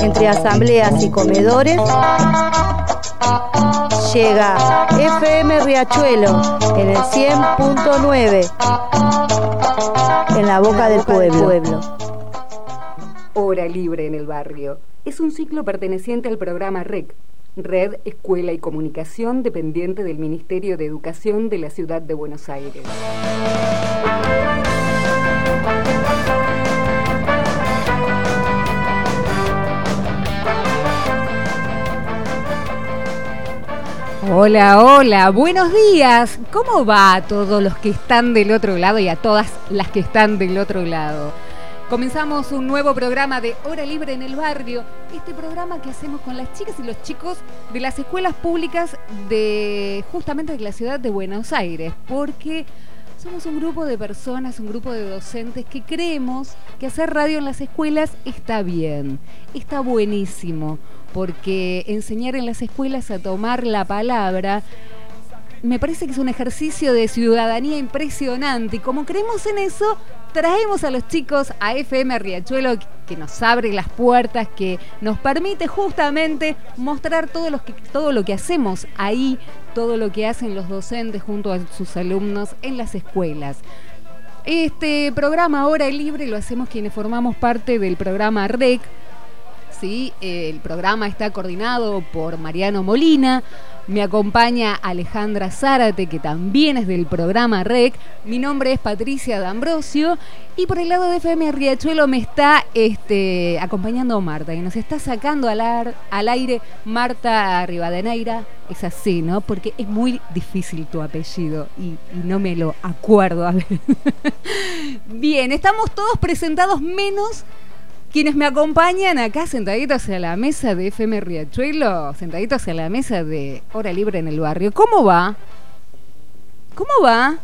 Entre asambleas y comedores llega FM Riachuelo en el 100.9 en la boca del pueblo. Hora Libre en el Barrio es un ciclo perteneciente al programa REC, Red Escuela y Comunicación dependiente del Ministerio de Educación de la Ciudad de Buenos Aires. Hola, hola, buenos días. ¿Cómo va a todos los que están del otro lado y a todas las que están del otro lado? Comenzamos un nuevo programa de Hora Libre en el Barrio, este programa que hacemos con las chicas y los chicos de las escuelas públicas de justamente de la ciudad de Buenos Aires, porque somos un grupo de personas, un grupo de docentes que creemos que hacer radio en las escuelas está bien, está buenísimo, porque enseñar en las escuelas a tomar la palabra me parece que es un ejercicio de ciudadanía impresionante y como creemos en eso, traemos a los chicos a FM Riachuelo que nos abre las puertas, que nos permite justamente mostrar todo lo que, todo lo que hacemos ahí, todo lo que hacen los docentes junto a sus alumnos en las escuelas. Este programa Hora Libre lo hacemos quienes formamos parte del programa REC. ¿Sí? El programa está coordinado por Mariano Molina. Me acompaña Alejandra Zárate, que también es del programa REC. Mi nombre es Patricia D'Ambrosio. Y por el lado de FM Riachuelo me está este, acompañando Marta, y nos está sacando al, al aire Marta Rivadeneira. Es así, ¿no? Porque es muy difícil tu apellido y, y no me lo acuerdo. A ver. Bien, estamos todos presentados menos quienes me acompañan acá sentaditos a la mesa de FM Riachuelo, sentaditos a la mesa de Hora Libre en el Barrio. ¿Cómo va? ¿Cómo va?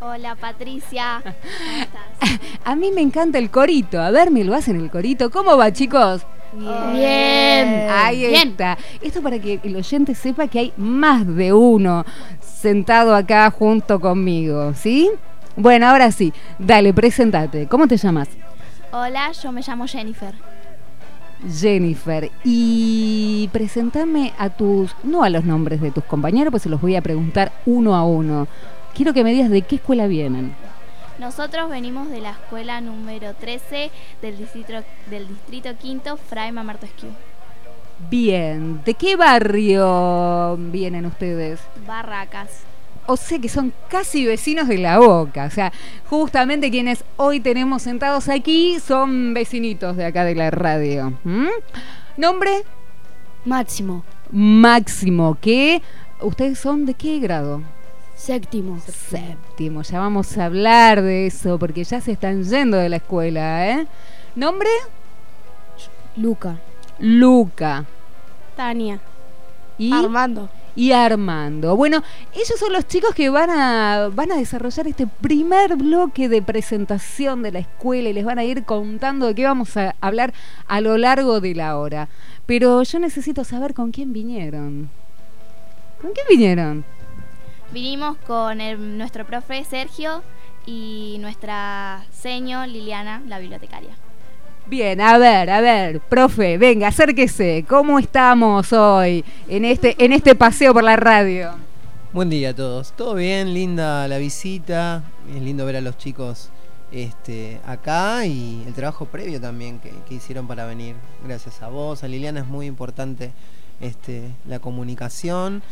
Hola Patricia. ¿Cómo estás? A mí me encanta el corito. A ver, me lo hacen el corito. ¿Cómo va, chicos? Bien. Bien. Ahí está. Esto para que el oyente sepa que hay más de uno sentado acá junto conmigo, ¿sí? Bueno, ahora sí. Dale, presentate. ¿Cómo te llamas? Hola, yo me llamo Jennifer. Jennifer, y presentame a tus, no a los nombres de tus compañeros, pues se los voy a preguntar uno a uno. Quiero que me digas de qué escuela vienen. Nosotros venimos de la escuela número 13 del distrito, del distrito quinto, Fray Esquiu. Bien, ¿de qué barrio vienen ustedes? Barracas o sea que son casi vecinos de la boca. O sea, justamente quienes hoy tenemos sentados aquí son vecinitos de acá de la radio. ¿Nombre? Máximo. Máximo, ¿qué? ¿Ustedes son de qué grado? Séptimo. Séptimo, ya vamos a hablar de eso porque ya se están yendo de la escuela, ¿eh? ¿Nombre? Luca. Luca. Tania. ¿Y? Armando y Armando. Bueno, ellos son los chicos que van a, van a desarrollar este primer bloque de presentación de la escuela y les van a ir contando de qué vamos a hablar a lo largo de la hora. Pero yo necesito saber con quién vinieron. ¿Con quién vinieron? Vinimos con nuestro profe Sergio y nuestra seño Liliana, la bibliotecaria. Bien, a ver, a ver, profe, venga, acérquese. ¿Cómo estamos hoy en este, en este paseo por la radio? Buen día a todos. Todo bien, linda la visita. Es lindo ver a los chicos este, acá y el trabajo previo también que, hicieron para venir. Gracias a vos, a Liliana es muy importante este, la comunicación,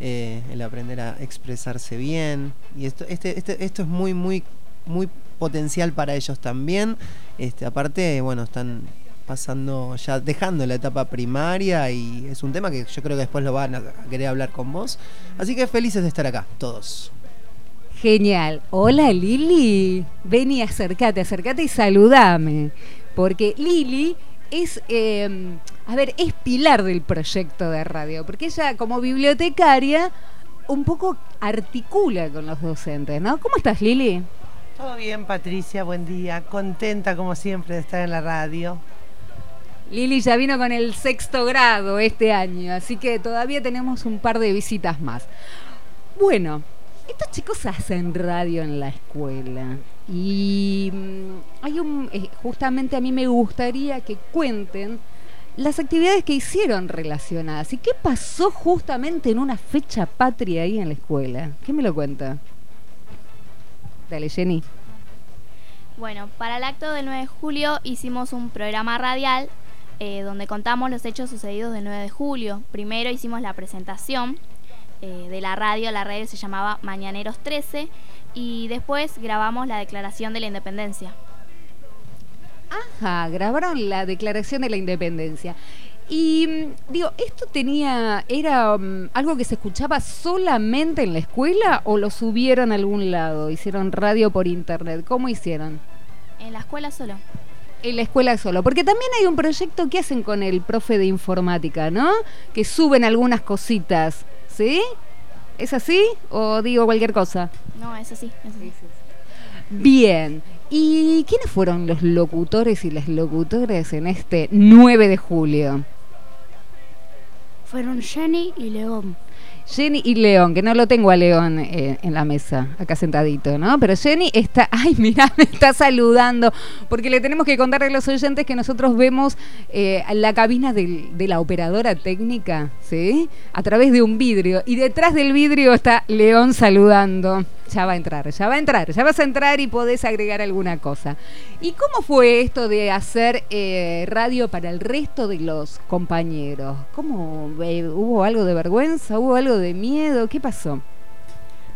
eh, el aprender a expresarse bien. Y esto, este, este, esto es muy, muy, muy potencial para ellos también. Este, aparte, bueno, están pasando ya dejando la etapa primaria y es un tema que yo creo que después lo van a querer hablar con vos. Así que felices de estar acá, todos. Genial. Hola Lili. Vení, acércate, acércate y saludame. Porque Lili es, em, a ver, es pilar del proyecto de radio. Porque ella como bibliotecaria un poco articula con los docentes, ¿no? ¿Cómo estás Lili? Todo bien, Patricia, buen día. Contenta como siempre de estar en la radio. Lili ya vino con el sexto grado este año, así que todavía tenemos un par de visitas más. Bueno, estos chicos hacen radio en la escuela y mm, hay un, eh, justamente a mí me gustaría que cuenten las actividades que hicieron relacionadas y qué pasó justamente en una fecha patria ahí en la escuela. ¿Qué me lo cuenta? Dale, Jenny. Bueno, para el acto del 9 de julio hicimos un programa radial eh, donde contamos los hechos sucedidos del 9 de julio. Primero hicimos la presentación eh, de la radio, la radio se llamaba Mañaneros 13 y después grabamos la declaración de la independencia. Ajá, grabaron la declaración de la independencia. Y mm, digo, ¿esto tenía, era mm, algo que se escuchaba solamente en la escuela o lo subieron a algún lado? ¿Hicieron radio por internet? ¿Cómo hicieron? En la escuela solo. En la escuela solo, porque también hay un proyecto que hacen con el profe de informática, ¿no? Que suben algunas cositas, ¿sí? ¿Es así o digo cualquier cosa? No, es así. Es así. Bien. ¿Y quiénes fueron los locutores y las locutoras en este 9 de julio? Fueron Jenny y León. Jenny y León, que no lo tengo a León eh, en la mesa, acá sentadito, ¿no? Pero Jenny está, ay, mira, me está saludando, porque le tenemos que contar a los oyentes que nosotros vemos eh, la cabina de la operadora técnica, ¿sí? A través de un vidrio, y detrás del vidrio está León saludando. Ya va a entrar, ya va a entrar, ya vas a entrar y podés agregar alguna cosa. ¿Y cómo fue esto de hacer eh, radio para el resto de los compañeros? ¿Cómo eh, hubo algo de vergüenza? ¿Hubo algo de miedo? ¿Qué pasó?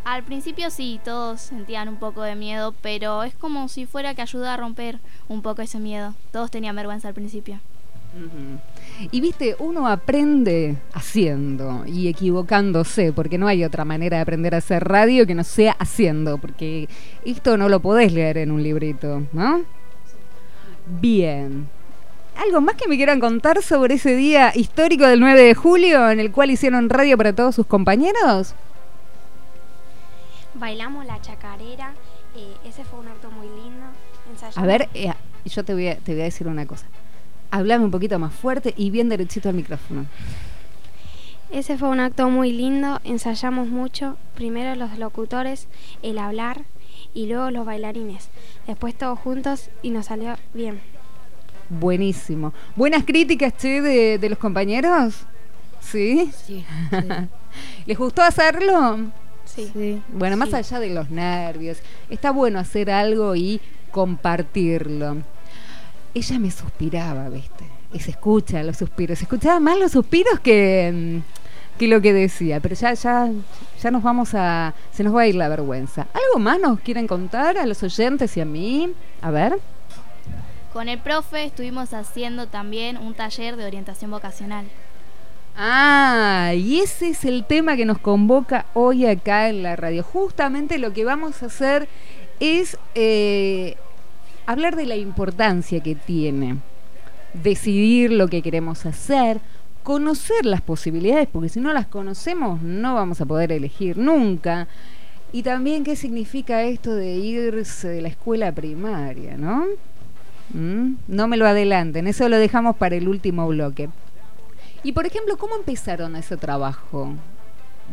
Al principio sí, todos sentían un poco de miedo, pero es como si fuera que ayuda a romper un poco ese miedo. Todos tenían vergüenza al principio. Y viste, uno aprende haciendo y equivocándose, porque no hay otra manera de aprender a hacer radio que no sea haciendo, porque esto no lo podés leer en un librito, ¿no? Bien. ¿Algo más que me quieran contar sobre ese día histórico del 9 de julio en el cual hicieron radio para todos sus compañeros? Bailamos la chacarera, eh, ese fue un acto muy lindo. ensayamos- A ver, eh, yo te voy a, te voy a decir una cosa. Hablame un poquito más fuerte y bien derechito al micrófono. Ese fue un acto muy lindo, ensayamos mucho, primero los locutores, el hablar y luego los bailarines. Después todos juntos y nos salió bien. Buenísimo. ¿Buenas críticas, che, de, de los compañeros? ¿Sí? Sí. ¿Les gustó hacerlo? Sí. sí. Bueno, más Sí. allá de los nervios, está bueno hacer algo y compartirlo. Ella me suspiraba, ¿viste? Y se escucha los suspiros. Se escuchaba más los suspiros que, mm, que lo que decía. Pero ya, ya, ya nos vamos a. Se nos va a ir la vergüenza. ¿Algo más nos quieren contar a los oyentes y a mí? A ver. Con el profe estuvimos haciendo también un taller de orientación vocacional. Ah, y ese es el tema que nos convoca hoy acá en la radio. Justamente lo que vamos a hacer es eh, hablar de la importancia que tiene decidir lo que queremos hacer, conocer las posibilidades, porque si no las conocemos no vamos a poder elegir nunca. Y también qué significa esto de irse de la escuela primaria, ¿no? ¿Mm? No me lo adelanten, eso lo dejamos para el último bloque. Y por ejemplo, ¿cómo empezaron ese trabajo?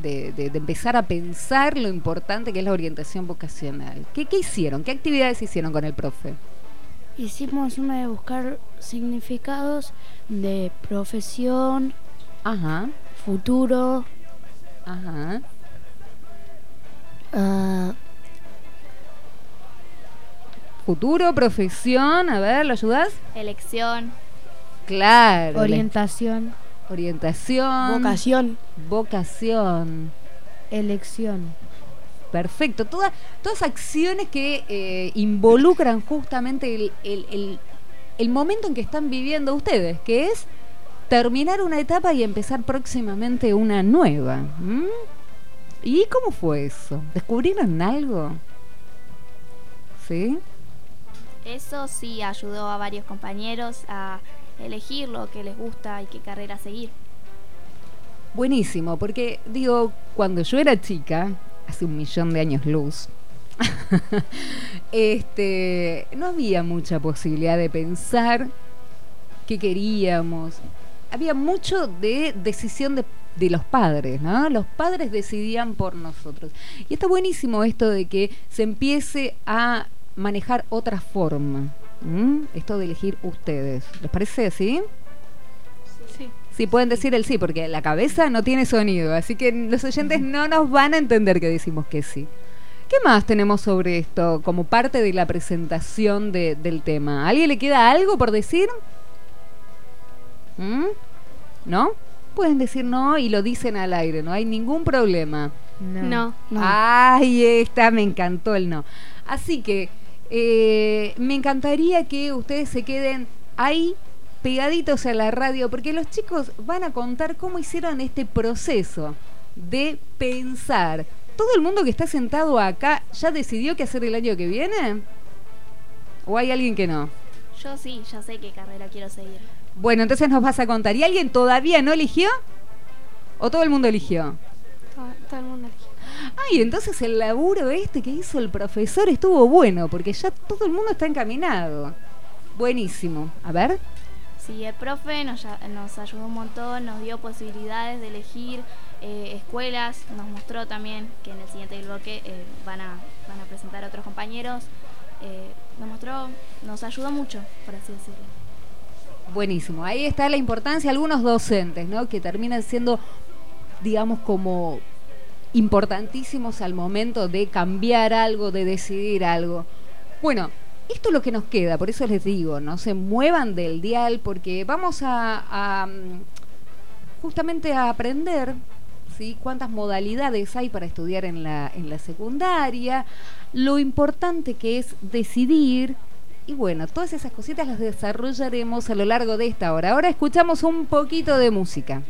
De, de- empezar a pensar lo importante que es la orientación vocacional. ¿Qué, qué hicieron? ¿Qué actividades hicieron con el profe? Hicimos una de buscar significados de profesión, Ajá, futuro, ajá. ah, Futuro, profesión, a ver, ¿lo ayudas? Elección, Claro. la- orientación, orientación. vocación, Vocación. elección. Perfecto. Toda- todas acciones que eh, involucran justamente el, el- el- el momento en que están viviendo ustedes, que es terminar una etapa y empezar próximamente una nueva. ¿m? ¿Y cómo fue eso? ¿Descubrieron algo? ¿Sí? eso sí ayudó a varios compañeros a elegir lo que les gusta y qué carrera seguir. Buenísimo, porque digo, cuando yo era chica, hace un millón de años luz, este, no había mucha posibilidad de pensar qué queríamos. Había mucho de decisión de de los padres, ¿no? Los padres decidían por nosotros. Y está buenísimo esto de que se empiece a manejar otra forma. Esto de elegir ustedes. ¿Les parece así? Pueden decir el sí, porque la cabeza no tiene sonido, así que los oyentes no nos van a entender que decimos que sí. ¿Qué más tenemos sobre esto como parte de la presentación de- del tema? ¿A alguien le queda algo por decir? ¿Mm? ¿No? Pueden decir no y lo dicen al aire, no hay ningún problema. No. Ay, está, me encantó el no. Así que eh, me encantaría que ustedes se queden ahí pegaditos a la radio, porque los chicos van a contar cómo hicieron este proceso de pensar. ¿Todo el mundo que está sentado acá ya decidió qué hacer el año que viene? ¿O hay alguien que no? Yo sí, ya sé qué carrera quiero seguir. Bueno, entonces nos vas a contar. ¿Y alguien todavía no eligió? ¿O todo el mundo eligió? Todo, todo el mundo eligió. Ay, entonces el laburo este que hizo el profesor estuvo bueno, porque ya todo el mundo está encaminado. Buenísimo. A ver. Sí, el profe nos, nos ayudó un montón, nos dio posibilidades de elegir eh, escuelas, nos mostró también que en el siguiente bloque eh, van, a, van a presentar otros compañeros. Eh, nos mostró, nos ayudó mucho, por así decirlo. Buenísimo. Ahí está la importancia. Algunos docentes, ¿no? Que terminan siendo, digamos, como importantísimos al momento de cambiar algo, de decidir algo. Bueno, esto es lo que nos queda, por eso les digo, no se muevan del dial, porque vamos a, a, mm, justamente a aprender ¿sí? cuántas modalidades hay para estudiar en la, en la secundaria, lo importante que es decidir. Y bueno, todas esas cositas las desarrollaremos a lo largo de esta hora. Ahora escuchamos un poquito de música.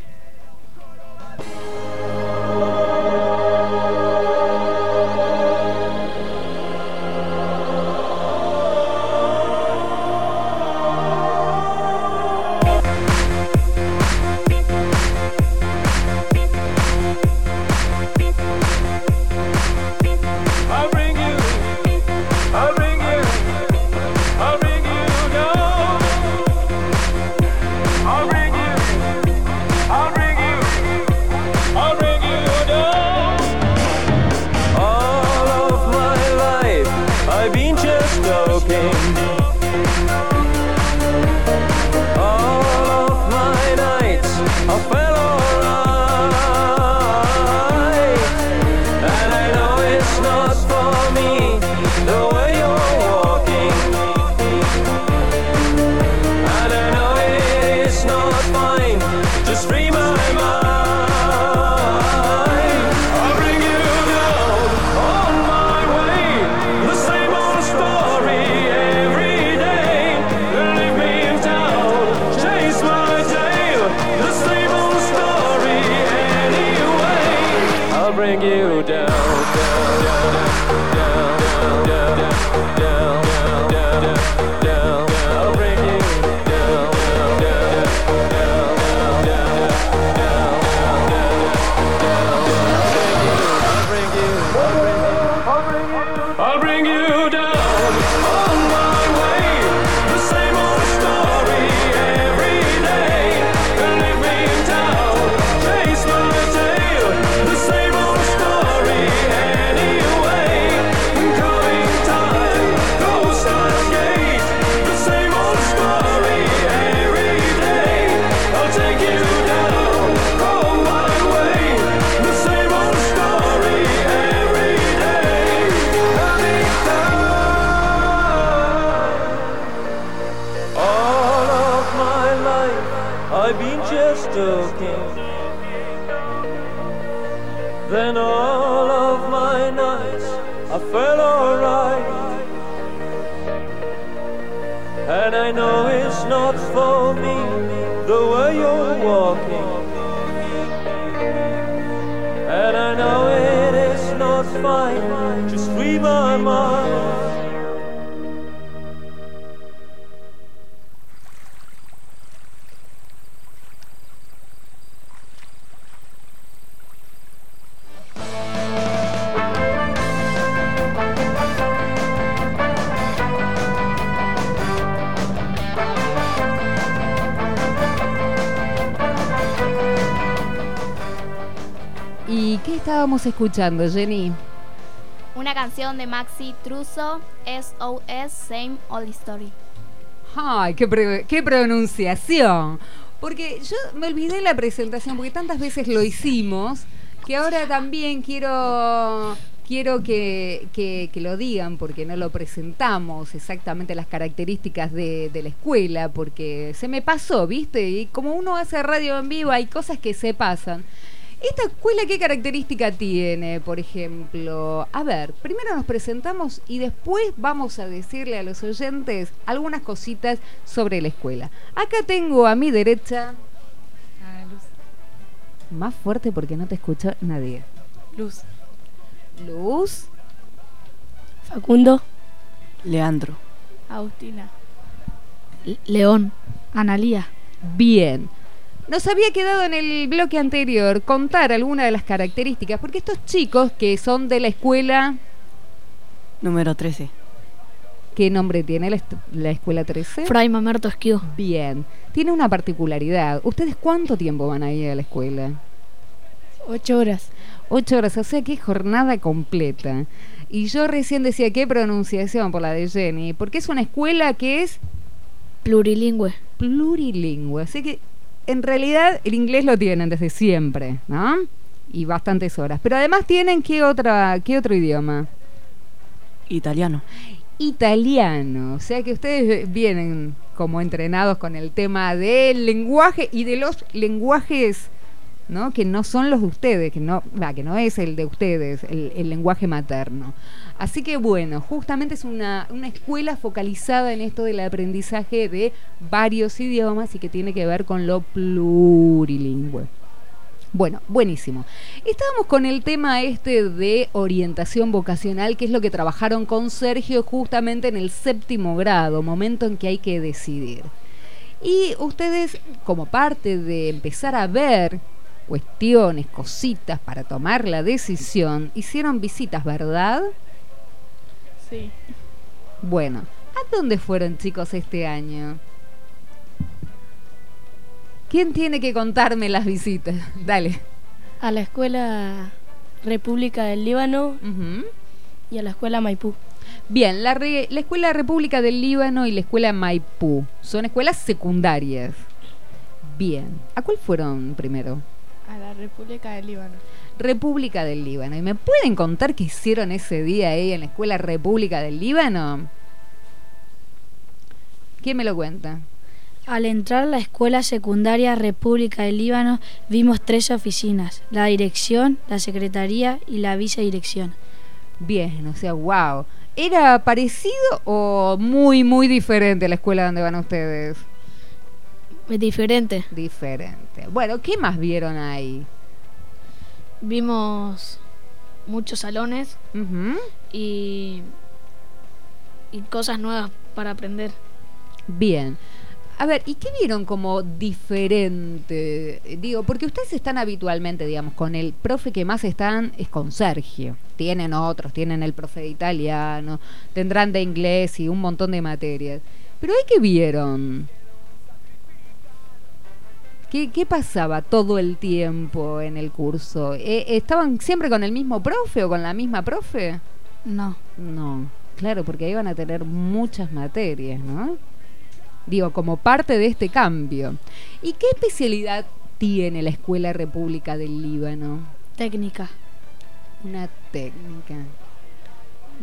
And I know it's not for me the way you're walking. And I know it is not fine, just free my mind. Estábamos escuchando, Jenny? Una canción de Maxi Truso, SOS, Same Old Story. ¡Ay, qué, pre- qué pronunciación! Porque yo me olvidé la presentación, porque tantas veces lo hicimos, que ahora también quiero, quiero que, que- que lo digan, porque no lo presentamos exactamente las características de, de la escuela, porque se me pasó, ¿viste? Y como uno hace radio en vivo, hay cosas que se pasan. ¿Esta escuela qué característica tiene, por ejemplo? A ver, primero nos presentamos y después vamos a decirle a los oyentes algunas cositas sobre la escuela. Acá tengo a mi derecha... Más fuerte porque no te escucha nadie. Luz. Luz. Facundo. Leandro. Agustina. León. Analía. Bien. Nos había quedado en el bloque anterior contar algunas de las características, porque estos chicos que son de la escuela, Número 13. ¿qué nombre tiene la, escuela 13? Fray Mamerto. Bien, tiene una particularidad. ¿Ustedes cuánto tiempo van a ir a la escuela? Ocho horas. Ocho horas, o sea que es jornada completa. Y yo recién decía qué pronunciación por la de Jenny, porque es una escuela que es Plurilingüe. plurilingüe. Así que en realidad el inglés lo tienen desde siempre, ¿no? Y bastantes horas. Pero además tienen qué otra, qué otro idioma? Italiano. Italiano. O sea que ustedes vienen como entrenados con el tema del lenguaje y de los lenguajes, ¿no? Que no son los de ustedes, que no, va, que no es el de ustedes, el, el lenguaje materno. Así que bueno, justamente es una, una escuela focalizada en esto del aprendizaje de varios idiomas y que tiene que ver con lo plurilingüe. Bueno, buenísimo. Estábamos con el tema este de orientación vocacional, que es lo que trabajaron con Sergio justamente en el séptimo grado, momento en que hay que decidir. Y ustedes, como parte de empezar a ver cuestiones, cositas para tomar la decisión, hicieron visitas, ¿verdad? Sí. Bueno, ¿a dónde fueron chicos este año? ¿Quién tiene que contarme las visitas? Dale. A la escuela República del Líbano y a la escuela Maipú. Bien, la, re- la Escuela República del Líbano y la Escuela Maipú son escuelas secundarias. Bien, ¿a cuál fueron primero? A la República del Líbano. República del Líbano. ¿Y me pueden contar qué hicieron ese día ahí en la Escuela República del Líbano? ¿Quién me lo cuenta? Al entrar a la escuela secundaria República del Líbano vimos tres oficinas, la dirección, la secretaría y la vicedirección. Bien, o sea, wow. ¿Era parecido o muy, muy diferente a la escuela donde van ustedes? Es diferente. Diferente. Bueno, ¿qué más vieron ahí? Vimos muchos salones y, y cosas nuevas para aprender. Bien. A ver, ¿y qué vieron como diferente? Digo, porque ustedes están habitualmente, digamos, con el profe que más están es con Sergio. Tienen otros, tienen el profe de italiano, tendrán de inglés y un montón de materias. Pero ¿ahí qué vieron? ¿Qué, qué pasaba todo el tiempo en el curso? Eh, ¿Estaban siempre con el mismo profe o con la misma profe? No, No, claro, porque ahí van a tener muchas materias, ¿no? Digo, como parte de este cambio. ¿Y qué especialidad tiene la Escuela República del Líbano? técnica. Una técnica.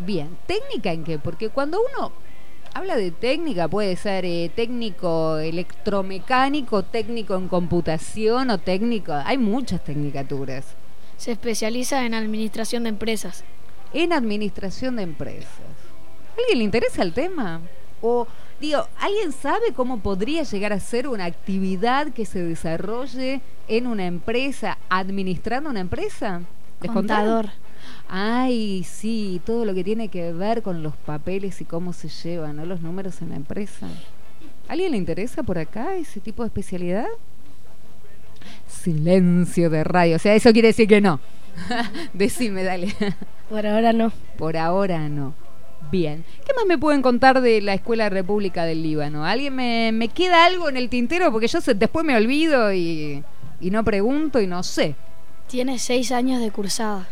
Bien, ¿técnica en qué? Porque cuando uno habla de técnica, puede ser eh, técnico electromecánico, técnico en computación o técnico... Hay muchas tecnicaturas. Se especializa en administración de empresas. en administración de empresas. ¿Alguien le interesa el tema? O, digo, ¿alguien sabe cómo podría llegar a ser una actividad que se desarrolle en una empresa, administrando una empresa? ¿Les contaron? Ay, sí, todo lo que tiene que ver con los papeles y cómo se llevan, ¿no? Los números en la empresa. ¿Alguien le interesa por acá ese tipo de especialidad? Silencio de radio, o sea, eso quiere decir que no. Decime, dale. Por ahora no. Por ahora no. Bien. ¿Qué más me pueden contar de la Escuela República del Líbano? ¿Alguien me, me queda algo en el tintero? Porque yo se- después me olvido y, y no pregunto y no sé. Tiene seis años de cursada.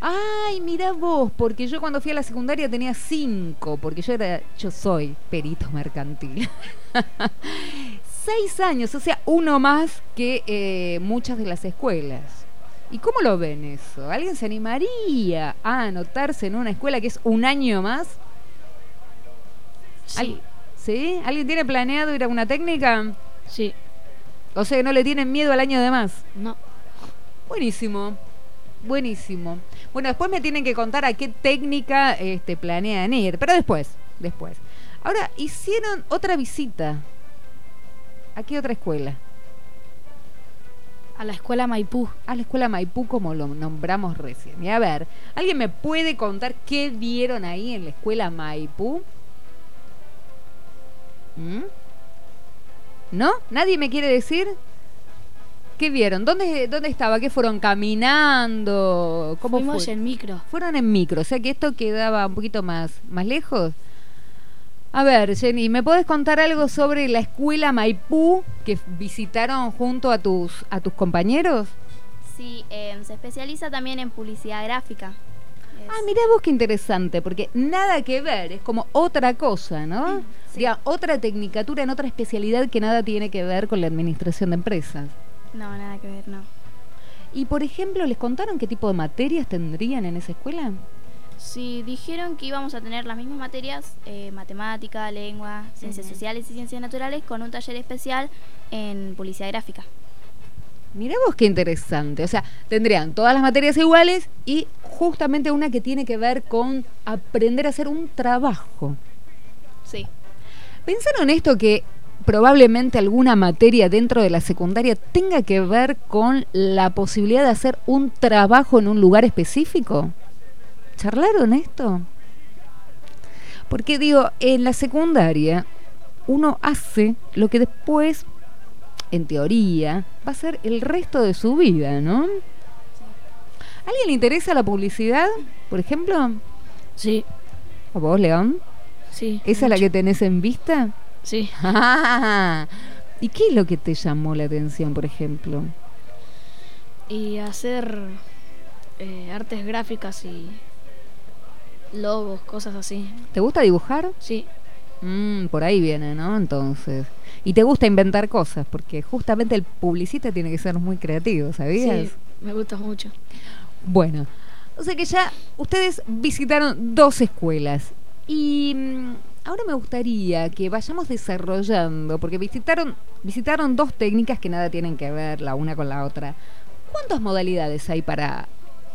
Ay, mira vos, porque yo cuando fui a la secundaria tenía cinco, porque yo era, yo soy perito mercantil. Seis años, o sea, uno más que eh, muchas de las escuelas. ¿Y cómo lo ven eso? ¿Alguien se animaría a anotarse en una escuela que es un año más? Sí. Al- ¿Sí? ¿Alguien tiene planeado ir a una técnica? Sí. O sea, que no le tienen miedo al año de más. No. Buenísimo. Buenísimo. Bueno, después me tienen que contar a qué técnica este, planean ir, pero después, después. Ahora, hicieron otra visita. ¿A qué otra escuela? A la escuela Maipú. A la escuela Maipú, como lo nombramos recién. Y a ver, ¿alguien me puede contar qué vieron ahí en la escuela Maipú? ¿Mm? ¿No? ¿Nadie me quiere decir? ¿Qué vieron? ¿Dónde, dónde estaba? ¿Qué fueron caminando? ¿Cómo Fuimos fue? en micro. Fueron en micro, o sea que esto quedaba un poquito más, más lejos. A ver, Jenny, ¿me puedes contar algo sobre la escuela Maipú que visitaron junto a tus, a tus compañeros? Sí, eh, se especializa también en publicidad gráfica. Es- Ah, mirá vos qué interesante, porque nada que ver, es como otra cosa, ¿no? Sí. Diga, otra tecnicatura en otra especialidad que nada tiene que ver con la administración de empresas. No, nada que ver, no. Y por ejemplo, ¿les contaron qué tipo de materias tendrían en esa escuela? Sí, dijeron que íbamos a tener las mismas materias, eh, matemática, lengua, ciencias sociales y ciencias naturales, con un taller especial en publicidad gráfica. Mirá vos qué interesante. O sea, tendrían todas las materias iguales y justamente una que tiene que ver con aprender a hacer un trabajo. Sí. ¿Pensaron esto que probablemente alguna materia dentro de la secundaria tenga que ver con la posibilidad de hacer un trabajo en un lugar específico? ¿Charlaron esto? Porque digo, en la secundaria uno hace lo que después, en teoría, va a ser el resto de su vida, ¿no? ¿A alguien le interesa la publicidad, por ejemplo? Sí. ¿A vos, León? Sí. ¿Esa es la que tenés en vista? Sí. ¿Y qué es lo que te llamó la atención, por ejemplo? Y hacer eh, artes gráficas y logos, cosas así. ¿Te gusta dibujar? Sí. Mm, por ahí viene, ¿no? Entonces. Y te gusta inventar cosas, porque justamente el publicista tiene que ser muy creativo, ¿sabías? Sí, me gusta mucho. Bueno, o sea que ya ustedes visitaron dos escuelas y mm, ahora me gustaría que vayamos desarrollando, porque visitaron, visitaron dos técnicas que nada tienen que ver la una con la otra. ¿Cuántas modalidades hay para,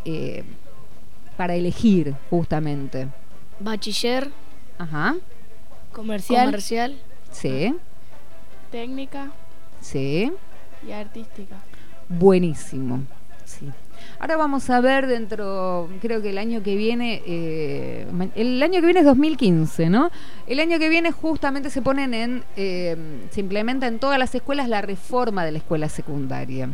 eh, para elegir justamente? Bachiller, Ajá, Comercial, comercial, sí, técnica sí, y artística. buenísimo. Sí. Ahora vamos a ver dentro, creo que el año que viene, eh, el año que viene es 2015, ¿no? El año que viene justamente se ponen en, eh, se implementa en todas las escuelas la reforma de la escuela secundaria.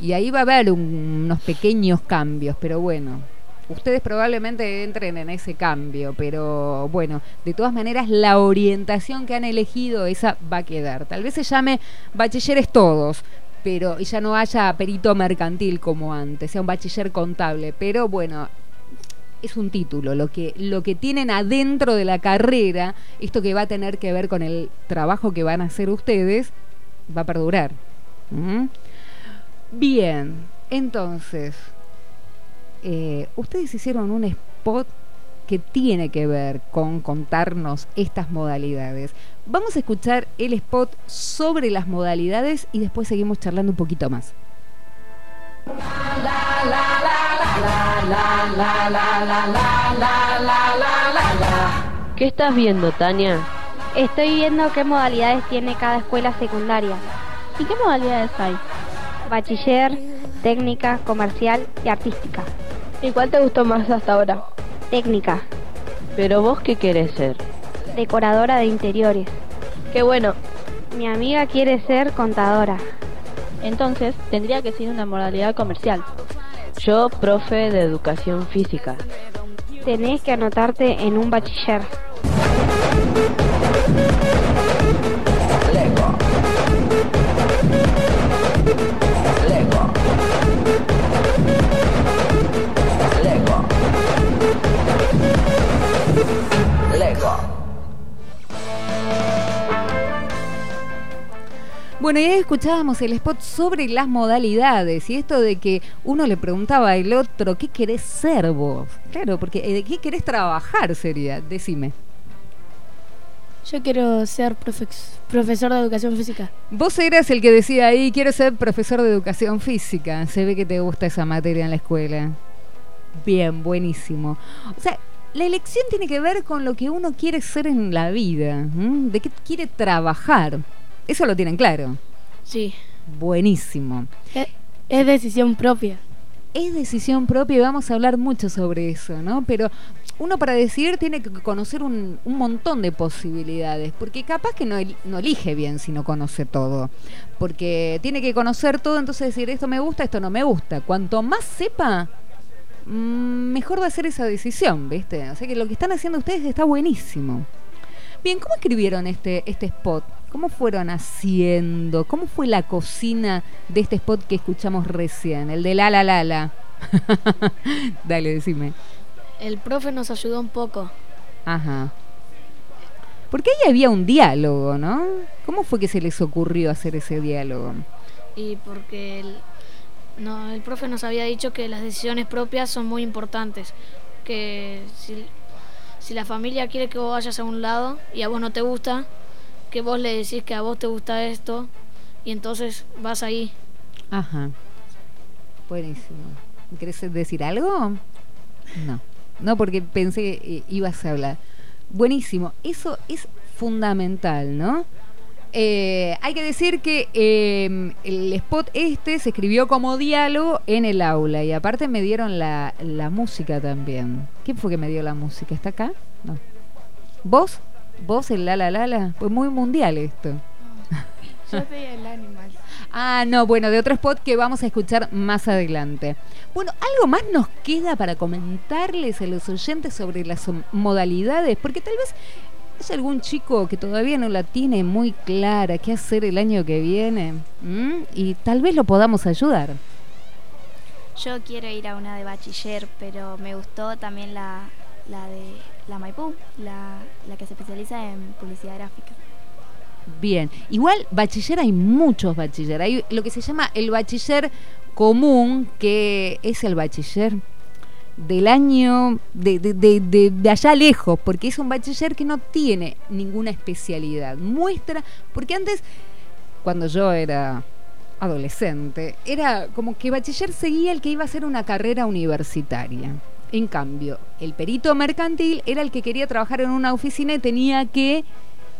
Y ahí va a haber un- unos pequeños cambios, pero bueno, ustedes probablemente entren en ese cambio, pero bueno, de todas maneras la orientación que han elegido, esa va a quedar. Tal vez se llame bachilleres todos, pero y ya no haya perito mercantil como antes, sea un bachiller contable, pero bueno, es un título, lo que, lo que tienen adentro de la carrera, esto que va a tener que ver con el trabajo que van a hacer ustedes, va a perdurar. Bien, entonces, eh, ustedes hicieron un spot que tiene que ver con contarnos estas modalidades. Vamos a escuchar el spot sobre las modalidades y después seguimos charlando un poquito más. ¿Qué estás viendo, Tania? Estoy viendo qué modalidades tiene cada escuela secundaria. ¿Y qué modalidades hay? Bachiller, técnica, comercial y artística. ¿Y cuál te gustó más hasta ahora? Técnica, Pero vos qué querés ser? decoradora de interiores. Qué bueno. Mi amiga quiere ser contadora. Entonces tendría que ser una modalidad comercial. Yo, profe de educación física. Tenés que anotarte en un bachiller. Bueno, y ahí escuchábamos el spot sobre las modalidades y esto de que uno le preguntaba al otro, ¿qué querés ser vos? Claro, porque eh, ¿de qué querés trabajar sería? Decime. Yo quiero ser profes- profesor de educación física. Vos eras el que decía ahí, quiero ser profesor de educación física. Se ve que te gusta esa materia en la escuela. Bien, buenísimo. O sea, la elección tiene que ver con lo que uno quiere ser en la vida, de qué quiere trabajar. Eso lo tienen claro. Sí. Buenísimo. Es, es decisión propia. Es decisión propia y vamos a hablar mucho sobre eso, ¿no? Pero uno para decidir tiene que conocer un, un montón de posibilidades, porque capaz que no, el- no elige bien si no conoce todo, porque tiene que conocer todo, entonces decir esto me gusta, esto no me gusta. Cuanto más sepa, mm, mejor va a ser esa decisión, ¿viste? O sea que lo que están haciendo ustedes está buenísimo. Bien, ¿cómo escribieron este, este spot? ¿Cómo fueron haciendo? ¿Cómo fue la cocina de este spot que escuchamos recién? El de la la la la. Dale, decime. El profe nos ayudó un poco. Ajá. Porque ahí había un diálogo, ¿no? ¿Cómo fue que se les ocurrió hacer ese diálogo? Y porque el, no, el profe nos había dicho que las decisiones propias son muy importantes. Que si, si la familia quiere que vos vayas a un lado y a vos no te gusta, que vos le decís que a vos te gusta esto y entonces vas ahí. Ajá. Buenísimo. ¿Querés decir algo? No. No, porque pensé que ibas a hablar. Buenísimo. Eso es fundamental, ¿no? Eh, hay que decir que eh, el spot este se escribió como diálogo en el aula y aparte me dieron la, la música también. ¿Quién fue que me dio la música? ¿Está acá? No. ¿Vos? ¿Vos el la la la la? Pues muy mundial esto. Yo soy el animal. Ah, no, bueno, de otro spot que vamos a escuchar más adelante. Bueno, ¿algo más nos queda para comentarles a los oyentes sobre las modalidades? Porque tal vez es algún chico que todavía no la tiene muy clara qué hacer el año que viene y tal vez lo podamos ayudar. Yo quiero ir a una de bachiller, pero me gustó también la, la de la Maipú, la, la que se especializa en publicidad gráfica. Bien, igual bachiller hay muchos bachiller. Hay lo que se llama el bachiller común, que es el bachiller del año de, de- de- de- de allá lejos, porque es un bachiller que no tiene ninguna especialidad. Muestra, porque antes, cuando yo era adolescente, era como que bachiller seguía el que iba a hacer una carrera universitaria. En cambio, el perito mercantil era el que quería trabajar en una oficina y tenía que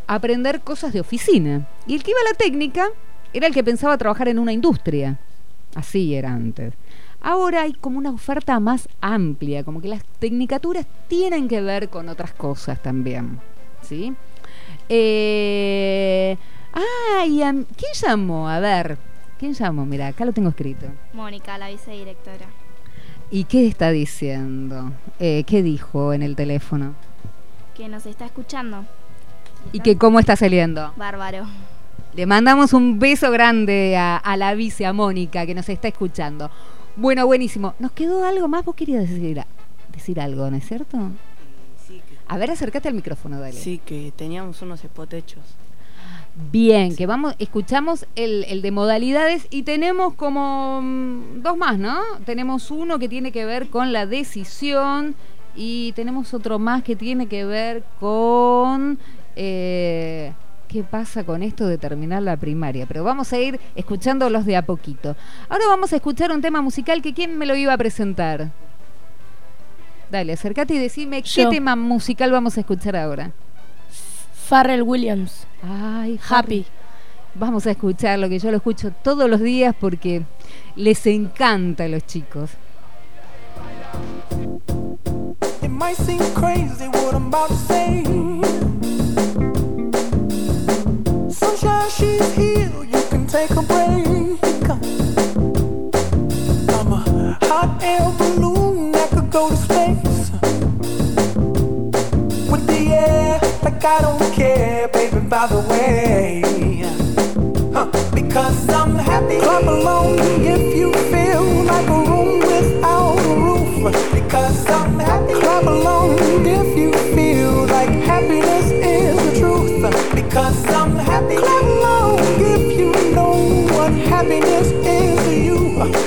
aprender cosas de oficina. Y el que iba a la técnica era el que pensaba trabajar en una industria. Así era antes. Ahora hay como una oferta más amplia, como que las tecnicaturas tienen que ver con otras cosas también. ¿Sí? Eh, ay, am- ¿quién llamó? A ver, ¿quién llamó? Mira, acá lo tengo escrito. Mónica, la vicedirectora. ¿Y qué está diciendo? Eh, ¿Qué dijo en el teléfono? que nos está escuchando. ¿Y que cómo está saliendo? Bárbaro. Le mandamos un beso grande a, a la vice, a Mónica, que nos está escuchando. Bueno, buenísimo. ¿Nos quedó algo más? Vos querías decir, decir algo, ¿no es cierto? Sí, que, A ver, acércate al micrófono, dale. sí, que teníamos unos spot hechos. Bien, que vamos, escuchamos el, el de modalidades y tenemos como mm, dos más, ¿no? Tenemos uno que tiene que ver con la decisión y tenemos otro más que tiene que ver con eh, qué pasa con esto de terminar la primaria. Pero vamos a ir escuchándolos de a poquito. Ahora vamos a escuchar un tema musical que quién me lo iba a presentar. Dale, acércate y decime qué tema musical vamos a escuchar ahora. Pharrell Williams. Ay, Happy. Vamos a escucharlo, que yo lo escucho todos los días porque les encanta a los chicos. It might seem crazy what I'm about to say. Sunshine, she's here, you can take a break. I'm a hot air balloon that could go to space. like I don't care, baby, by the way. Huh, because I'm happy. Clap along if you feel like a room without a roof. Because I'm happy. Clap along if you feel like happiness is the truth. Because I'm happy. Clap along if you know what happiness is to you.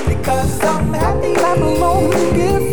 Because I'm happy. Clap along if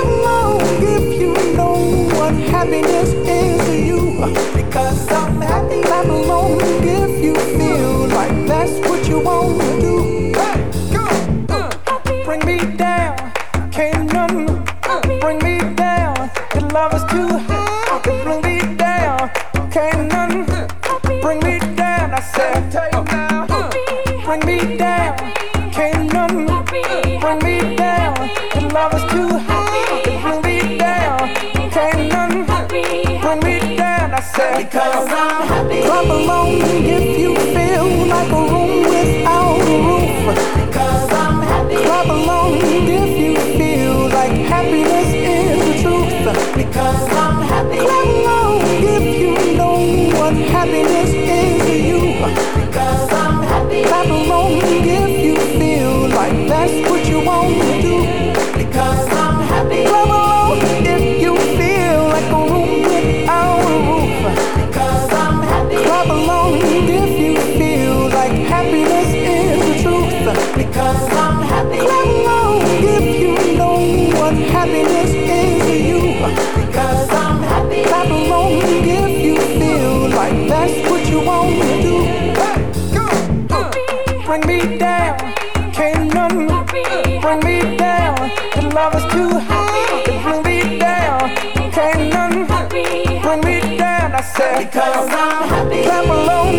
along if you know what happiness is to you. Because I'm happy. Clap along if Because I'm happy. Clap along if you feel like a room without a roof. Because I'm happy. Clap along if you feel like happiness is the truth. Because I'm happy. Clap along if you know what happiness is to you. Because I'm happy. Clap along if you feel like that's what you want to do. Hey, go. Uh, bring me down. Can't none bring me down. Your love is too high bring me down. Can't none bring me down. I said because I'm happy. Clap along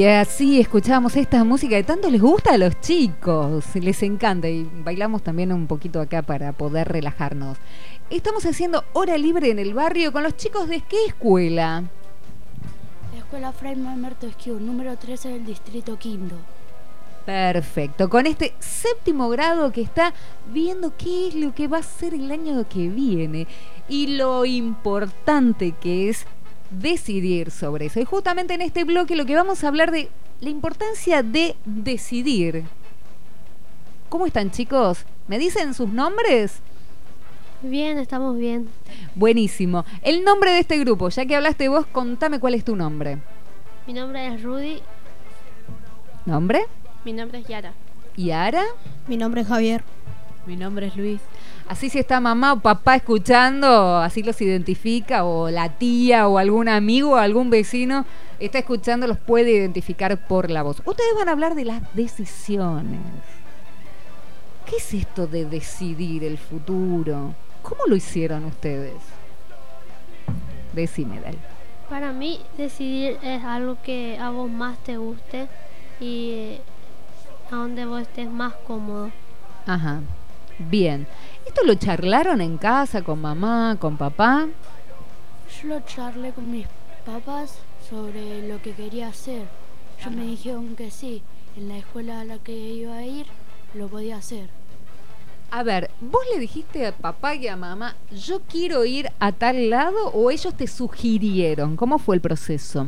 Y así escuchamos esta música que tanto les gusta a los chicos, les encanta y bailamos también un poquito acá para poder relajarnos. Estamos haciendo hora libre en el barrio con los chicos de qué escuela? La escuela Fray Mamerto Esquiú, número 13 del distrito Quinto. Perfecto, con este séptimo grado que está viendo qué es lo que va a ser el año que viene y lo importante que es decidir sobre eso. Y justamente en este bloque lo que vamos a hablar de la importancia de decidir. ¿Cómo están chicos? ¿Me dicen sus nombres? Bien, estamos bien. Buenísimo. El nombre de este grupo, ya que hablaste vos, contame cuál es tu nombre. Mi nombre es Rudy. ¿Nombre? Mi nombre es Yara. ¿Yara? Mi nombre es Javier. Mi nombre es Luis. Así si está mamá o papá escuchando, así los identifica, o la tía o algún amigo o algún vecino está escuchando, los puede identificar por la voz. Ustedes van a hablar de las decisiones. ¿Qué es esto de decidir el futuro? ¿Cómo lo hicieron ustedes? Decime, Dal. Para mí, decidir es algo que a vos más te guste y eh, a donde vos estés más cómodo. Ajá. Bien. ¿Esto lo charlaron en casa con mamá, con papá? Yo lo charlé con mis papás sobre lo que quería hacer. Ellos me dijeron que sí, en la escuela a la que iba a ir lo podía hacer. A ver, ¿vos le dijiste a papá y a mamá, yo quiero ir a tal lado o ellos te sugirieron? ¿Cómo fue el proceso?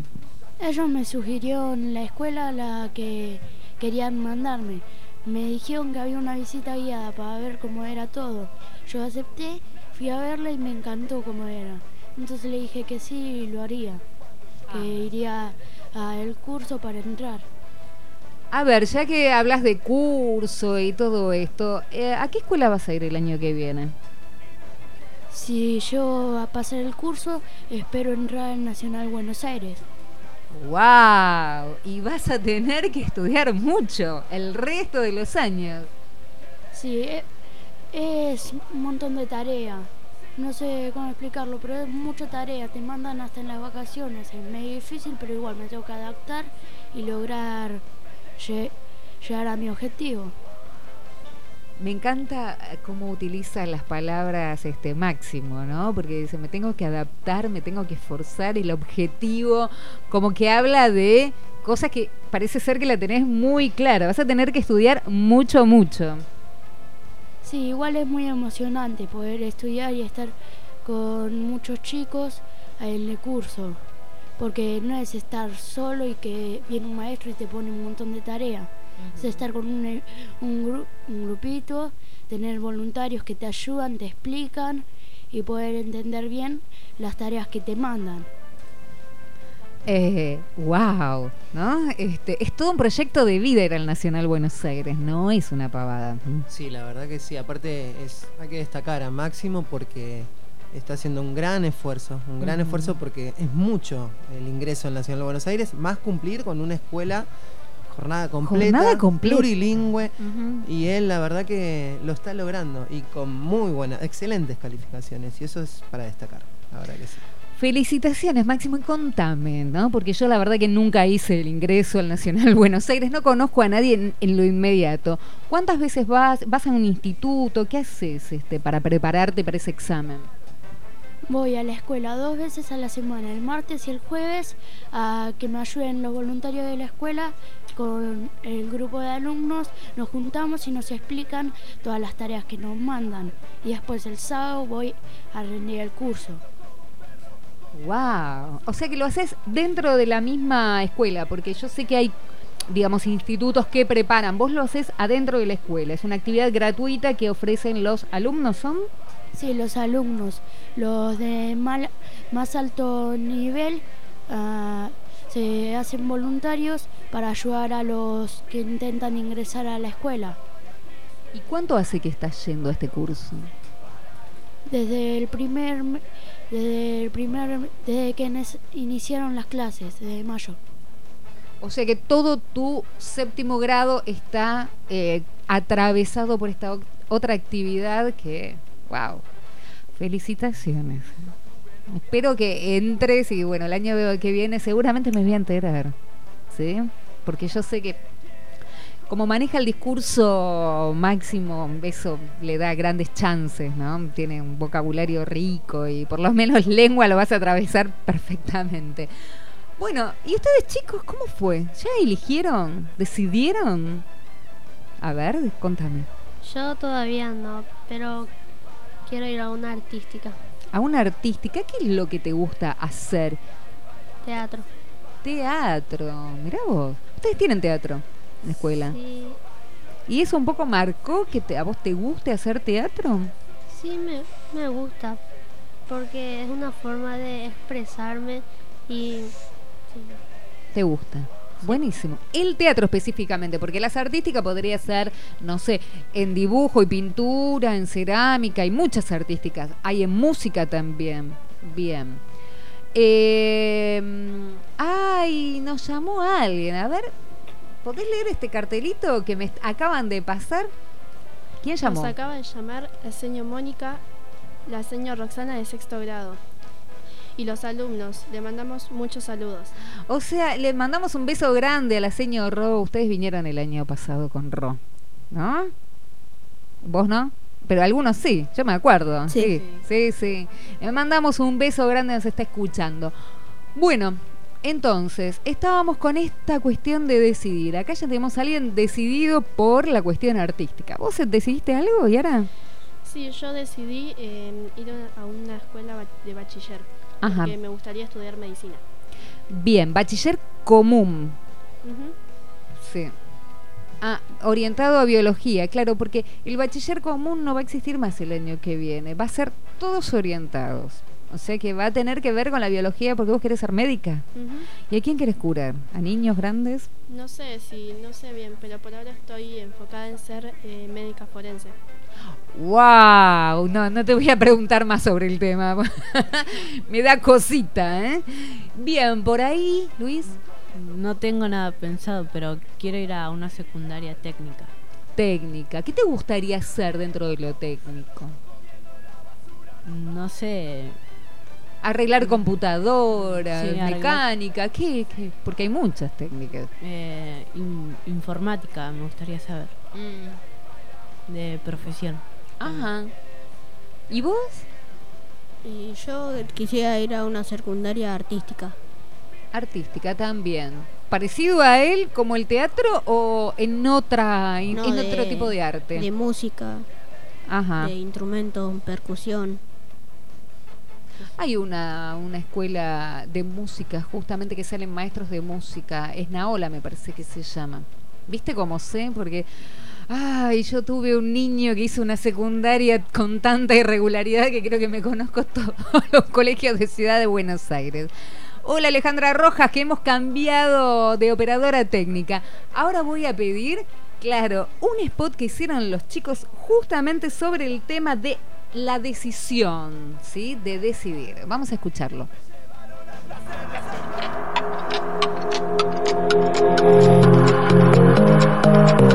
Ellos me sugirieron la escuela a la que querían mandarme. Me dijeron que había una visita guiada para ver cómo era todo. Yo acepté, fui a verla y me encantó cómo era. Entonces le dije que sí, lo haría. Que iría al curso para entrar. A ver, ya que hablas de curso y todo esto, eh, ¿a qué escuela vas a ir el año que viene? Si yo a pasar el curso, espero entrar al Nacional Buenos Aires. ¡Wow! Y vas a tener que estudiar mucho el resto de los años. Sí, e- es un montón de tarea. No sé cómo explicarlo, pero es mucha tarea. Te mandan hasta en las vacaciones. Es medio difícil, pero igual me tengo que adaptar y lograr lle- llegar a mi objetivo. Me encanta eh, cómo utiliza las palabras este máximo, ¿no? Porque dice, me tengo que adaptar, me tengo que esforzar, el objetivo, como que habla de cosas que parece ser que la tenés muy clara. Vas a tener que estudiar mucho, mucho. Sí, igual es muy emocionante poder estudiar y estar con muchos chicos en el curso. Porque no es estar solo y que viene un maestro y te pone un montón de tareas. Es estar con un, un, gru- un grupito, tener voluntarios que te ayudan, te explican y poder entender bien las tareas que te mandan. Eh, wow, ¿no? Este, es todo un proyecto de vida ir al Nacional Buenos Aires, no es una pavada. Sí, la verdad que sí. Aparte, es, hay que destacar a Máximo porque está haciendo un gran esfuerzo. Un gran esfuerzo porque es mucho el ingreso al Nacional de Buenos Aires, más cumplir con una escuela jornada completa, Jornada completa. plurilingüe. Y él, la verdad que lo está logrando y con muy buenas, excelentes calificaciones. Y eso es para destacar, la verdad que sí. Felicitaciones, Máximo, y contame, ¿no? Porque yo la verdad que nunca hice el ingreso al Nacional Buenos Aires, no conozco a nadie en, en lo inmediato. ¿Cuántas veces vas? ¿Vas a un instituto? ¿Qué haces este, para prepararte para ese examen? Voy a la escuela dos veces a la semana, el martes y el jueves, a que me ayuden los voluntarios de la escuela con el grupo de alumnos. Nos juntamos y nos explican todas las tareas que nos mandan. Y después el sábado voy a rendir el curso. Wow. O sea que lo haces dentro de la misma escuela, porque yo sé que hay, digamos, institutos que preparan. Vos lo haces adentro de la escuela. Es una actividad gratuita que ofrecen los alumnos, ¿son? Sí, los alumnos, los de mal- más alto nivel, ah, se hacen voluntarios para ayudar a los que intentan ingresar a la escuela. ¿Y cuánto hace que estás yendo a este curso? Desde el primer, me- desde el primer, desde que iniciaron las clases, desde mayo. O sea que todo tu séptimo grado está eh, atravesado por esta otra actividad que, wow, felicitaciones. Espero que entres y bueno, el año que viene seguramente me voy a enterar, ¿sí? Porque yo sé que como maneja el discurso máximo, eso le da grandes chances, ¿no? Tiene un vocabulario rico y por lo menos lengua lo vas a atravesar perfectamente. Bueno, ¿y ustedes chicos cómo fue? ¿Ya eligieron? ¿Decidieron? A ver, contame. Yo todavía no, pero quiero ir a una artística, A una artística, ¿qué es lo que te gusta hacer? teatro. Teatro, mirá vos. Ustedes tienen teatro en la escuela. Sí, ¿Y eso un poco marcó que te- a vos te guste hacer teatro? sí me, me gusta, porque es una forma de expresarme y sí, ¿Te gusta? Buenísimo. El teatro específicamente, porque las artísticas podría ser, no sé, en dibujo y pintura, en cerámica, hay muchas artísticas. Hay en música también. Bien. Eh, ay, nos llamó alguien. A ver, ¿podés leer este cartelito que me acaban de pasar? ¿Quién llamó? Nos acaba de llamar la señora Mónica, la señora Roxana de sexto grado. Y los alumnos, le mandamos muchos saludos. O sea, le mandamos un beso grande a la señora Ro. Ustedes vinieron el año pasado con Ro, ¿no? ¿Vos no? Pero algunos sí, yo me acuerdo. Sí, sí, sí. Le mandamos un beso grande, nos está escuchando. Bueno, entonces, estábamos con esta cuestión de decidir. Acá ya tenemos a alguien decidido por la cuestión artística. ¿Vos decidiste algo, Yara? Sí, yo decidí eh, ir a una escuela de bachiller. Ajá. Porque me gustaría estudiar medicina. Bien, bachiller común. Sí. Ah, orientado a biología, claro, porque el bachiller común no va a existir más el año que viene. Va a ser todos orientados. O sea que va a tener que ver con la biología porque vos querés ser médica. ¿Y a quién querés curar? ¿A niños grandes? No sé si, no sé bien, pero por ahora estoy enfocada en ser eh, médica forense. ¡Wow! No, no te voy a preguntar más sobre el tema. Me da cosita, ¿eh? Bien, por ahí, Luis. No tengo nada pensado, pero quiero ir a una secundaria técnica. Técnica. ¿Qué te gustaría hacer dentro de lo técnico? No sé. Arreglar computadoras, Sí, arreglar- mecánica, ¿qué, qué? Porque hay muchas técnicas. eh, in- informática, me gustaría saber. De profesión. Ajá. ¿Y vos? Y yo quisiera ir a una secundaria artística. Artística también. ¿Parecido a él como el teatro o en otra en No, en de- otro tipo de arte? De música, Ajá. de instrumentos, percusión. Hay una, una escuela de música, justamente que salen maestros de música. Es Naola, me parece que se llama. ¿Viste cómo sé? Porque, ay, yo tuve un niño que hizo una secundaria con tanta irregularidad que creo que me conozco todos los colegios de Ciudad de Buenos Aires. Hola Alejandra Rojas, que hemos cambiado de operadora técnica. Ahora voy a pedir, claro, un spot que hicieron los chicos justamente sobre el tema de la decisión, ¿sí? De decidir. Vamos a escucharlo.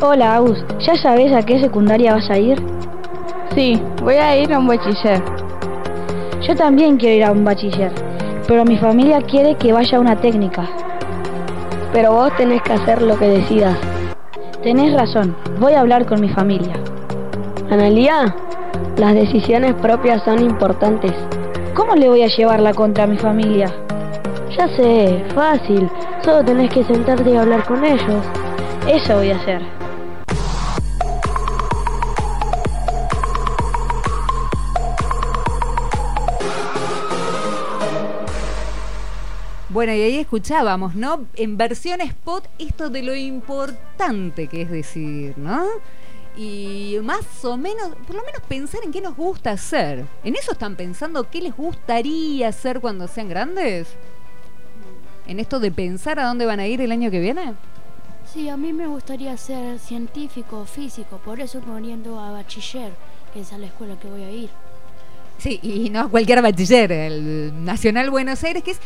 Hola, Agus. ¿Ya sabes a qué secundaria vas a ir? Sí, voy a ir a un bachiller. Yo también quiero ir a un bachiller, pero mi familia quiere que vaya a una técnica. Pero vos tenés que hacer lo que decidas. Tenés razón, voy a hablar con mi familia. Analía, las decisiones propias son importantes. ¿Cómo le voy a llevar la contra mi familia? Ya sé, fácil. Solo tenés que sentarte y hablar con ellos. Eso voy a hacer. Bueno, y ahí escuchábamos, ¿no? En versión spot, esto de lo importante que es decidir, ¿no? Y más o menos, por lo menos pensar en qué nos gusta hacer. ¿En eso están pensando qué les gustaría hacer cuando sean grandes? ¿En esto de pensar a dónde van a ir el año que viene? Sí, a mí me gustaría ser científico o físico, por eso me oriento a bachiller, que es a la escuela que voy a ir. Sí, y no a cualquier bachiller, el Nacional Buenos Aires, que es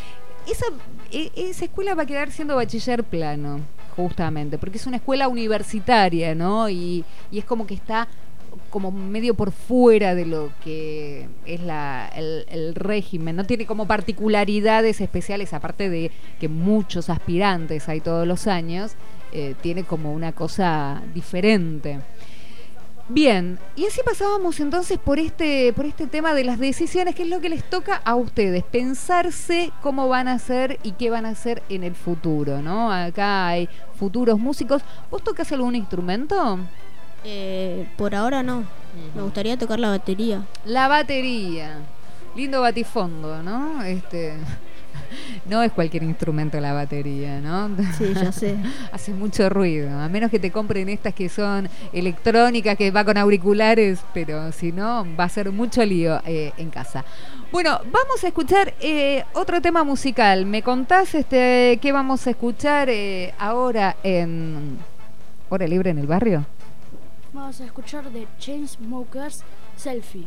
esa, e- esa escuela va a quedar siendo bachiller plano, justamente, porque es una escuela universitaria, ¿no? Y, y es como que está como medio por fuera de lo que es la, el, régimen, no tiene como particularidades especiales, aparte de que muchos aspirantes hay todos los años, eh, tiene como una cosa diferente. Bien, y así pasábamos entonces por este, por este tema de las decisiones, que es lo que les toca a ustedes, pensarse cómo van a hacer y qué van a hacer en el futuro, ¿no? Acá hay futuros músicos. ¿Vos tocas algún instrumento? Eh, por ahora no. Me gustaría tocar la batería. La batería. Lindo batifondo, ¿no? Este. No es cualquier instrumento la batería, ¿no? Sí, ya sé. Hace mucho ruido, a menos que te compren estas que son electrónicas, que va con auriculares, pero si no, va a ser mucho lío eh, en casa. Bueno, vamos a escuchar eh, otro tema musical. ¿Me contás este, qué vamos a escuchar eh, ahora en Hora Libre en el Barrio? Vamos a escuchar de Chainsmokers Selfie.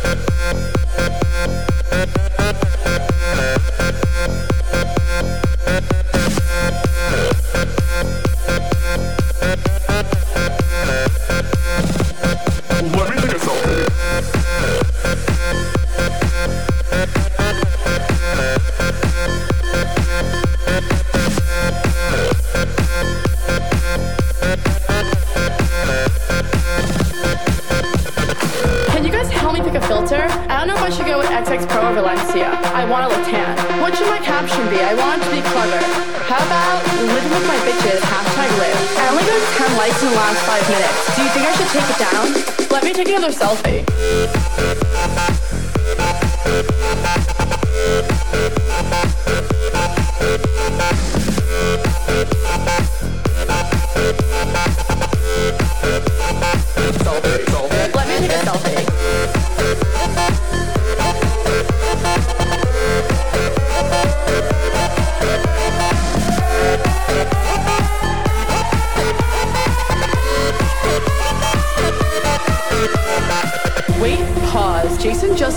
5 minutes. Do you think I should take it down? Let me take another. Selfie,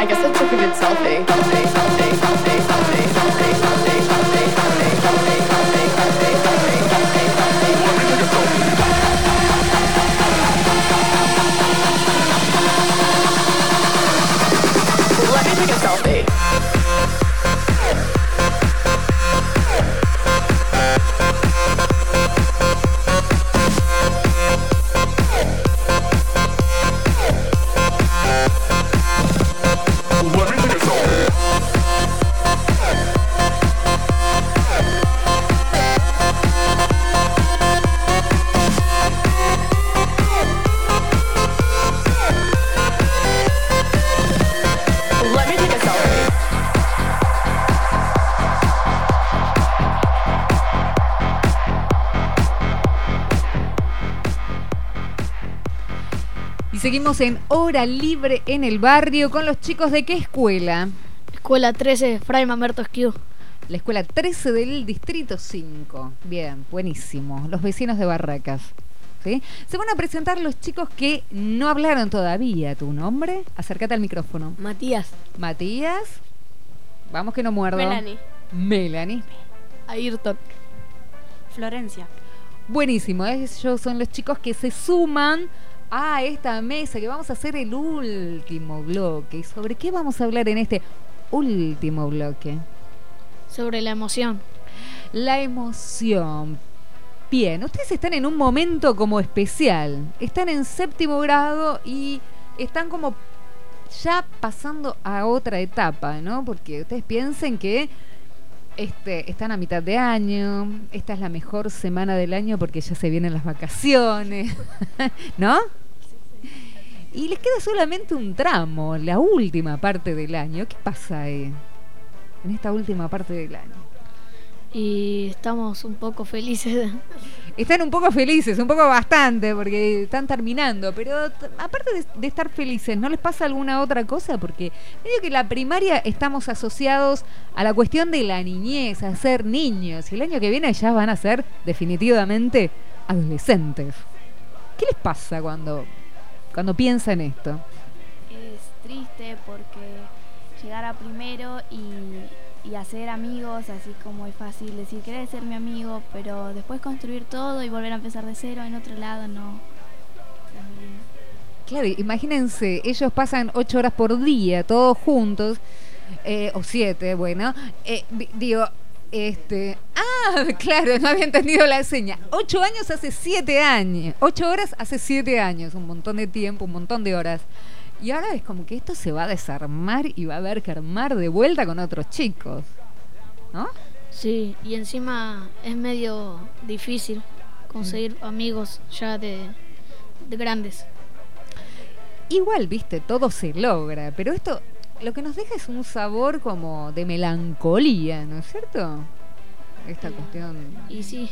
I guess I took a good selfie. Selfie, selfie, selfie, selfie, selfie, selfie, seguimos en Hora Libre en el barrio con los chicos de qué escuela? Escuela 13, Fray Mamerto Esquiu. La escuela 13 del Distrito 5. Bien, buenísimo. Los vecinos de Barracas. ¿sí? Se van a presentar los chicos que no hablaron todavía. ¿Tu nombre? Acércate al micrófono. Matías. Matías. Vamos que no muerdo. Melanie. Melanie. Ayrton. Florencia. Buenísimo. Ellos son los chicos que se suman a esta mesa que vamos a hacer el último bloque. ¿Y sobre qué vamos a hablar en este último bloque? Sobre la emoción. La emoción. Bien, ustedes están en un momento como especial. Están en séptimo grado y están como ya pasando a otra etapa, ¿no? Porque ustedes piensen que este, están a mitad de año, esta es la mejor semana del año porque ya se vienen las vacaciones, ¿no? Y les queda solamente un tramo, la última parte del año. ¿Qué pasa ahí? En esta última parte del año. Y estamos un poco felices. Están un poco felices, un poco bastante, porque están terminando, pero aparte de, de estar felices, ¿no les pasa alguna otra cosa? Porque medio que la primaria estamos asociados a la cuestión de la niñez, a ser niños, y el año que viene ya van a ser definitivamente adolescentes. ¿Qué les pasa cuando, cuando piensan esto? Es triste porque llegar a primero y, y hacer amigos, así como es fácil decir, querés ser mi amigo, pero después construir todo y volver a empezar de cero en otro lado, no. Claro, imagínense, ellos pasan ocho horas por día, todos juntos. Eh, o siete, bueno. Eh, di- digo, este. Ah, claro, no había entendido la seña. Ocho años hace siete años. Ocho horas hace siete años. Un montón de tiempo, un montón de horas. Y ahora es como que esto se va a desarmar y va a haber que armar de vuelta con otros chicos. ¿No? Sí, y encima es medio difícil conseguir amigos ya de, de grandes. Igual, viste, todo se logra, pero esto lo que nos deja es un sabor como de melancolía, ¿no es cierto? Esta cuestión Y sí,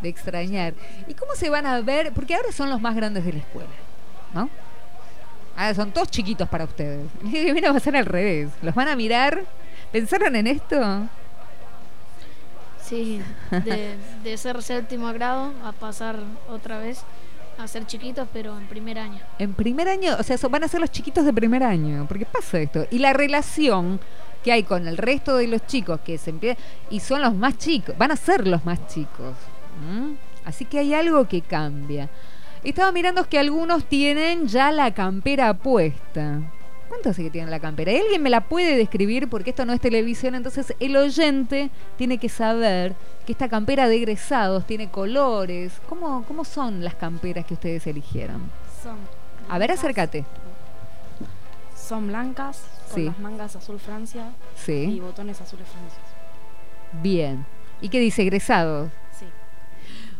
de extrañar. ¿Y cómo se van a ver? Porque ahora son los más grandes de la escuela, ¿no? Ahora son todos chiquitos para ustedes. Y viene va a ser al revés. Los van a mirar. ¿Pensaron en esto? sí, de, de ser séptimo grado a pasar otra vez a ser chiquitos, pero en primer año. En primer año, o sea, van a ser los chiquitos de primer año. Porque pasa esto. Y la relación que hay con el resto de los chicos que se empiezan. Y son los más chicos. Van a ser los más chicos. ¿m? Así que hay algo que cambia. Estaba mirando que algunos tienen ya la campera puesta. ¿Cuánto hace que tienen la campera? ¿Y ¿Alguien me la puede describir? Porque esto no es televisión, entonces el oyente tiene que saber que esta campera de egresados tiene colores. ¿Cómo, cómo son las camperas que ustedes eligieron? Son A ver, acércate. Son blancas, con Sí. las mangas azul Francia Sí. y botones azules franceses. Bien. ¿Y qué dice egresados?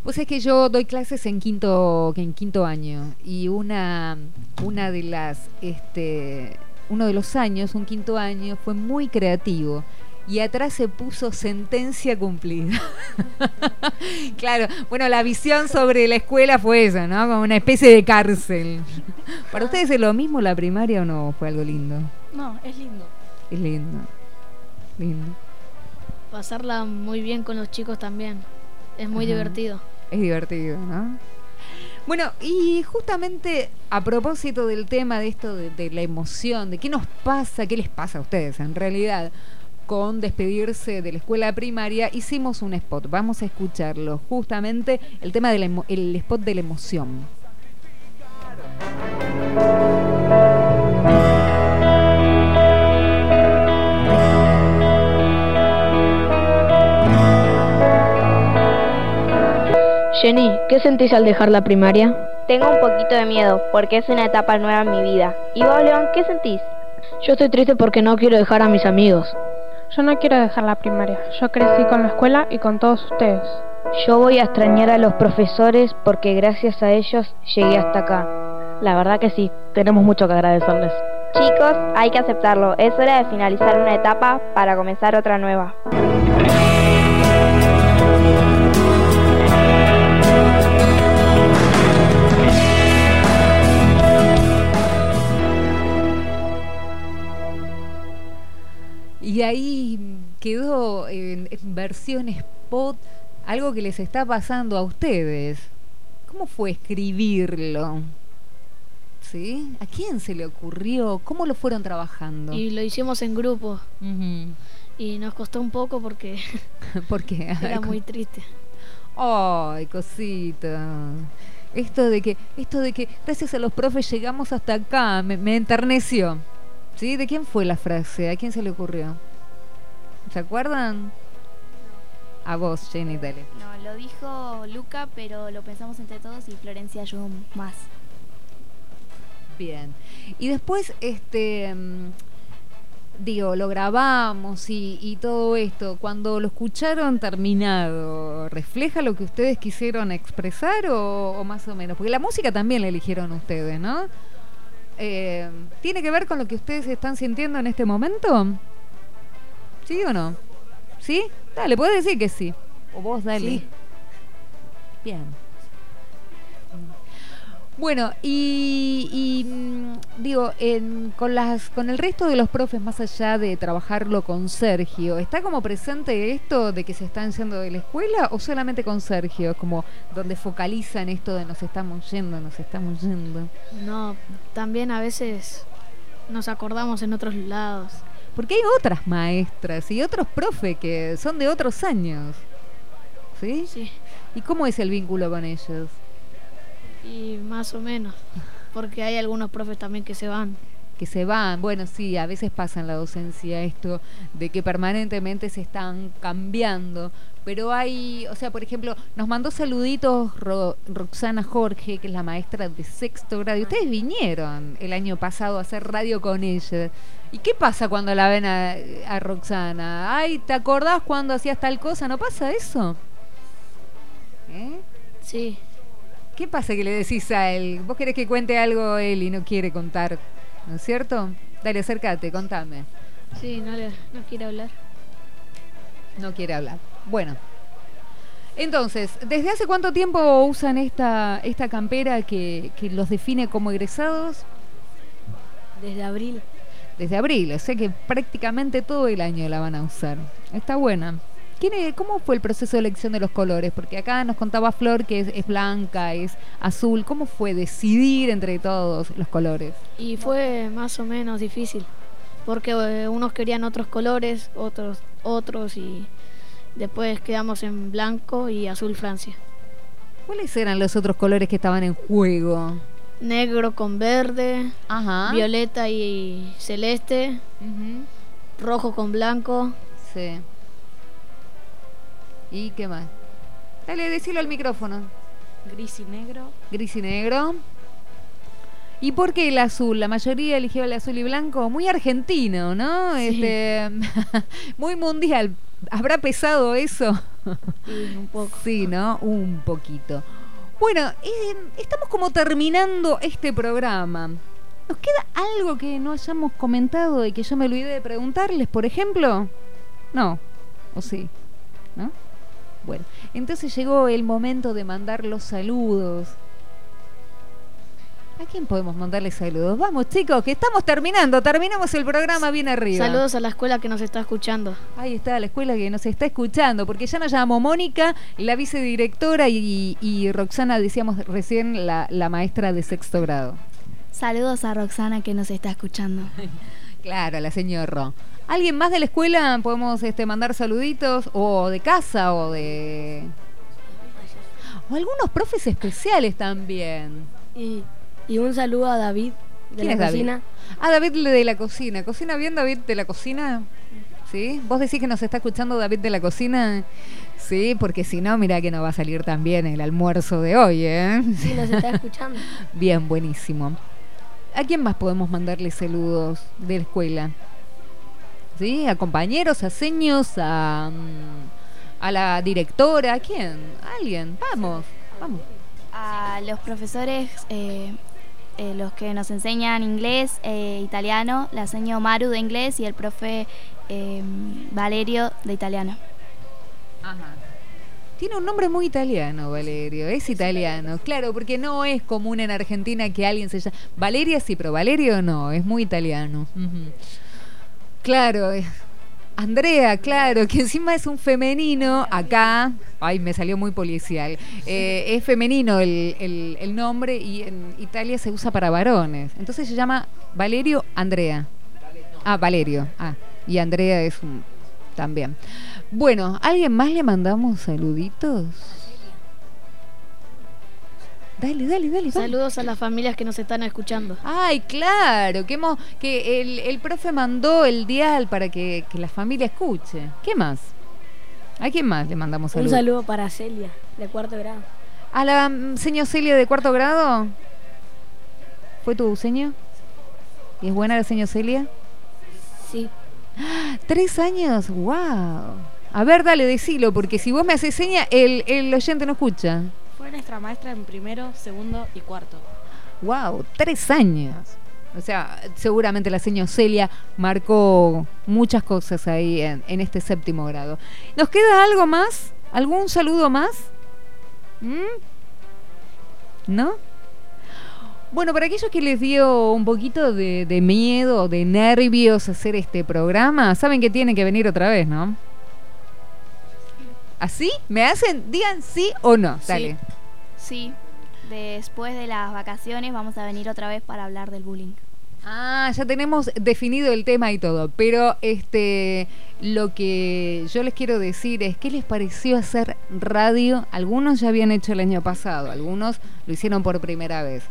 Vos es que yo doy clases en quinto, en quinto año y una, una de las, este, uno de los años, un quinto año, fue muy creativo y atrás se puso sentencia cumplida. claro, bueno, la visión sobre la escuela fue esa, ¿no? Como una especie de cárcel. ¿Para ustedes es lo mismo la primaria o no? Fue algo lindo. No, es lindo. Es lindo. Lindo. Pasarla muy bien con los chicos también. Es muy Ajá. divertido. Es divertido, ¿no? Bueno, y justamente a propósito del tema de esto de, la emoción, de qué nos pasa, qué les pasa a ustedes en realidad con despedirse de la escuela primaria, hicimos un spot. Vamos a escucharlo. Justamente el tema del el spot de la emoción. Jenny, ¿qué sentís al dejar la primaria? Tengo un poquito de miedo porque es una etapa nueva en mi vida. ¿Y vos, León, qué sentís? Yo estoy triste porque no quiero dejar a mis amigos. Yo no quiero dejar la primaria. Yo crecí con la escuela y con todos ustedes. Yo voy a extrañar a los profesores porque gracias a ellos llegué hasta acá. La verdad que sí, tenemos mucho que agradecerles. Chicos, hay que aceptarlo. Es hora de finalizar una etapa para comenzar otra nueva. Versión spot algo que les está pasando a ustedes. ¿Cómo fue escribirlo? ¿Sí? ¿A quién se le ocurrió? ¿Cómo lo fueron trabajando? Y lo hicimos en grupo. Y nos costó un poco porque ¿Por qué? Era muy triste. Ay, cosita. Esto de que, esto de que gracias a los profes llegamos hasta acá, me, me enterneció. ¿Sí? ¿De quién fue la frase? ¿A quién se le ocurrió? ¿Se acuerdan? A vos, Jenny, dale. No, lo dijo Luca, pero lo pensamos entre todos y Florencia ayudó más. Bien. Y después, este, mm, digo, lo grabamos y, y todo esto. Cuando lo escucharon terminado, ¿refleja lo que ustedes quisieron expresar o, o más o menos? Porque la música también la eligieron ustedes, ¿no? Eh, ¿Tiene que ver con lo que ustedes están sintiendo en este momento? ¿Sí o no? ¿Sí? Dale, puedes decir que sí. O vos dale. Sí. Bien. Bueno, y, y, mm, digo, en- con las con el resto de los profes, más allá de trabajarlo con Sergio, ¿está como presente esto de que se están yendo de la escuela o solamente con Sergio? Como donde focalizan esto de nos estamos yendo, nos estamos yendo. No, también a veces nos acordamos en otros lados. Porque hay otras maestras y otros profes que son de otros años. ¿Sí? Sí. ¿Y cómo es el vínculo con ellos? Y más o menos. Porque hay algunos profes también que se van. Que se van. Bueno, sí, a veces pasa en la docencia esto de que permanentemente se están cambiando. Pero hay, o sea, por ejemplo, nos mandó saluditos Ro- Roxana Jorge, que es la maestra de sexto grado. Y ustedes vinieron el año pasado a hacer radio con ella. ¿Y qué pasa cuando la ven a, a Roxana? Ay, ¿te acordás cuando hacías tal cosa? ¿No pasa eso? ¿Eh? Sí. ¿Qué pasa que le decís a él? Vos querés que cuente algo él y no quiere contar, ¿no es cierto? Dale, acércate, contame. Sí, no, le, no quiere hablar. No quiere hablar. Bueno. Entonces, ¿desde hace cuánto tiempo usan esta, esta campera que, que los define como egresados? Desde abril. Desde abril, o sea que prácticamente todo el año la van a usar. Está buena. ¿Quién es- ¿Cómo fue el proceso de elección de los colores? Porque acá nos contaba Flor que es, es blanca, es azul. ¿Cómo fue decidir entre todos los colores? Y fue más o menos difícil, porque eh, unos querían otros colores, otros otros y después quedamos en blanco y azul Francia. ¿Cuáles eran los otros colores que estaban en juego? Negro con verde, Ajá. violeta y celeste, rojo con blanco. Sí. ¿Y qué más? Dale, decilo al micrófono. Gris y negro. Gris y negro. ¿Y por qué el azul? La mayoría eligió el azul y blanco. Muy argentino, ¿no? Sí. Este, muy mundial. ¿Habrá pesado eso? Sí, un poco. Sí, ¿no? Un poquito. Bueno, eh, estamos como terminando este programa. ¿Nos queda algo que no hayamos comentado y que yo me olvidé de preguntarles, por ejemplo? No. ¿O sí? ¿No? Bueno, entonces llegó el momento de mandar los saludos. ¿A quién podemos mandarle saludos? Vamos, chicos, que estamos terminando. Terminamos el programa bien arriba. Saludos a la escuela que nos está escuchando. Ahí está la escuela que nos está escuchando, porque ya nos llamó Mónica, la vicedirectora, y, y Roxana, decíamos recién, la, la maestra de sexto grado. Saludos a Roxana que nos está escuchando. Claro, la señora. ¿Alguien más de la escuela podemos este, mandar saluditos? O de casa, o de... O algunos profes especiales también. Y, y un saludo a David de ¿Quién la es David? cocina. Ah, David de la cocina. ¿Cocina bien David de la cocina? ¿Sí? ¿Vos decís que nos está escuchando David de la cocina? Sí, porque si no, mira que no va a salir tan bien el almuerzo de hoy, ¿eh? Sí, nos está escuchando. Bien, buenísimo. ¿A quién más podemos mandarle saludos de la escuela? ¿Sí? ¿A compañeros, a seños, a, mm, a la directora? ¿A quién? ¿A alguien? Vamos, vamos. A los profesores, eh, eh, los que nos enseñan inglés, eh, italiano, la señora Maru de inglés y el profe eh, Valerio de italiano. Ajá. Tiene un nombre muy italiano, Valerio. Es italiano, claro, porque no es común en Argentina que alguien se llame. Valeria sí, pero Valerio no, es muy italiano. Claro, eh, Andrea, claro, que encima es un femenino acá. Ay, me salió muy policial. Eh, es femenino el, el- el nombre y en Italia se usa para varones. Entonces se llama Valerio Andrea. Ah, Valerio. Ah, y Andrea es un, también. Bueno, ¿alguien más le mandamos saluditos? Dale, dale, dale. Saludos a las familias que nos están escuchando. Ay, claro, que, hemos, que el, el profe mandó el dial para que, que la familia escuche. ¿Qué más? ¿A quién más le mandamos Un saludos? saludo para Celia, de cuarto grado. ¿A la mm, señor Celia de cuarto grado? ¿Fue tu seño? ¿Y es buena la señor Celia? Sí. ¿Tres años? ¡Wow! A ver, dale, decilo, porque si vos me haces seña, el, el oyente no escucha. Fue nuestra maestra en primero, segundo y cuarto. ¡Wow! Tres años. O sea, seguramente la señora Celia marcó muchas cosas ahí en, en este séptimo grado. ¿Nos queda algo más? ¿Algún saludo más? ¿Mm? ¿No? Bueno, para aquellos que les dio un poquito de, de miedo, de nervios hacer este programa, saben que tienen que venir otra vez, ¿no? ¿Así? ¿Me hacen? Digan sí o no. Dale. Sí, después de las vacaciones vamos a venir otra vez para hablar del bullying. Ah, ya tenemos definido el tema y todo, pero este lo que yo les quiero decir es qué les pareció hacer radio. Algunos ya habían hecho el año pasado, algunos lo hicieron por primera vez.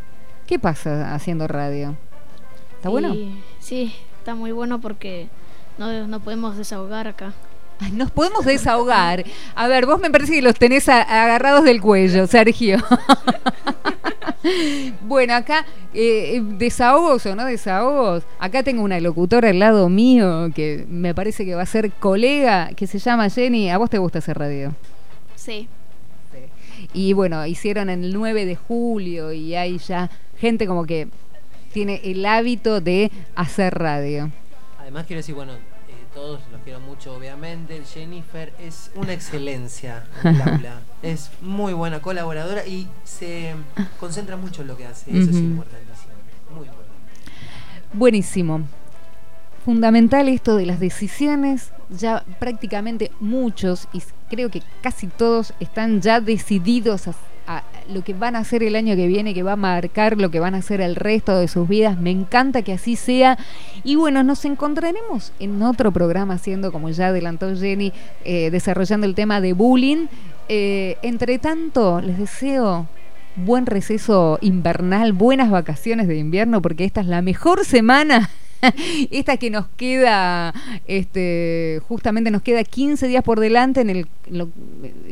¿Qué pasa haciendo radio? ¿Está bueno? Sí, está muy bueno porque no, no podemos desahogar acá. Ay, nos podemos desahogar. A ver, vos me parece que los tenés a- agarrados del cuello, Sergio. bueno, acá, eh, eh, desahogos o no desahogos. Acá tengo una locutora al lado mío que me parece que va a ser colega, que se llama Jenny. ¿A vos te gusta hacer radio? Sí. Y bueno, hicieron el 9 de julio y hay ya gente como que tiene el hábito de hacer radio. Además quiero decir, bueno, eh, todos los quiero mucho, obviamente. Jennifer es una excelencia en el aula. Es muy buena colaboradora y se concentra mucho en lo que hace. Eso es Ujú. importantísimo. Muy importante. Buenísimo. Fundamental esto de las decisiones. Ya prácticamente muchos, y creo que casi todos, están ya decididos a, a lo que van a hacer el año que viene, que va a marcar lo que van a hacer el resto de sus vidas. Me encanta que así sea. Y bueno, nos encontraremos en otro programa haciendo, como ya adelantó Jenny, eh, desarrollando el tema de bullying. Eh, entre tanto, les deseo buen receso invernal, buenas vacaciones de invierno, porque esta es la mejor semana. Esta que nos queda, este, justamente nos queda 15 días por delante en el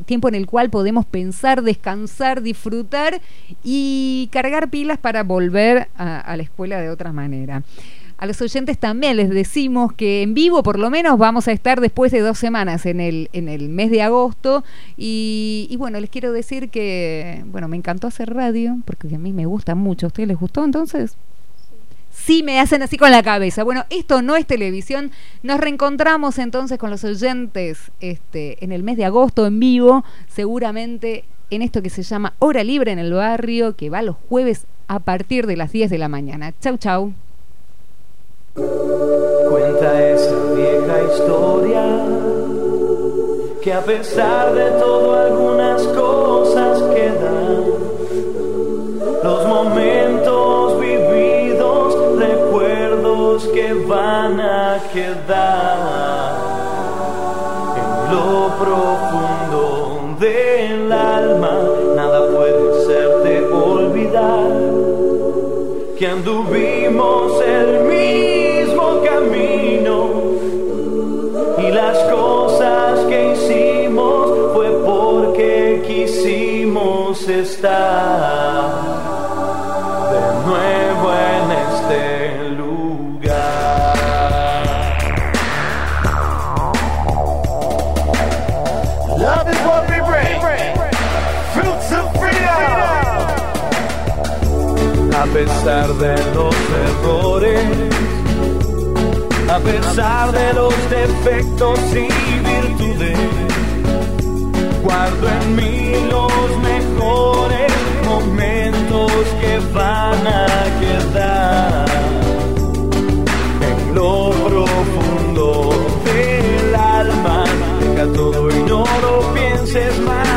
tiempo en el cual podemos pensar, descansar, disfrutar y cargar pilas para volver a, a la escuela de otra manera. A los oyentes también les decimos que en vivo por lo menos vamos a estar después de dos semanas en el, en el mes de agosto y, y bueno, les quiero decir que, bueno, me encantó hacer radio porque a mí me gusta mucho. ¿A ustedes les gustó entonces? Sí, me hacen así con la cabeza. Bueno, esto no es televisión. Nos reencontramos entonces con los oyentes este, en el mes de agosto en vivo, seguramente en esto que se llama Hora Libre en el Barrio, que va los jueves a partir de las 10 de la mañana. Chau, chau. Cuenta esa vieja historia que a pesar de todo algunas cosas que van a quedar en lo profundo del alma. Nada puede hacerte olvidar que anduvimos el mismo camino y las cosas que hicimos fue porque quisimos estar pesar de los errores, a pesar de los defectos y virtudes, guardo en mí los mejores momentos que van a quedar en lo profundo del alma. Deja todo y no lo pienses más.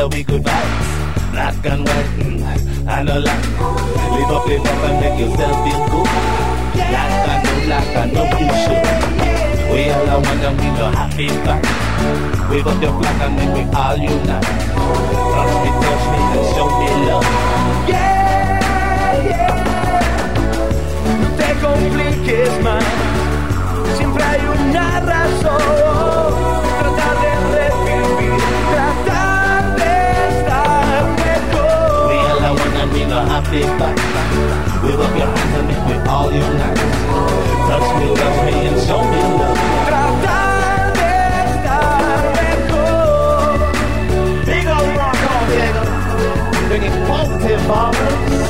Y we good vibes. Black and white, mm, I know like. Live up, live up and make yourself feel good. Black and no black and no bullshit. We all are one and we no happy back. Wave up your flag and make we all unite. Touch me, touch me and show me love. Yeah, yeah. No te compliques más, siempre hay una razón. know I back. We were blind and if we all unite. Touch me, touch me, and show me love. Tratar de rock. Bring it positive, mama.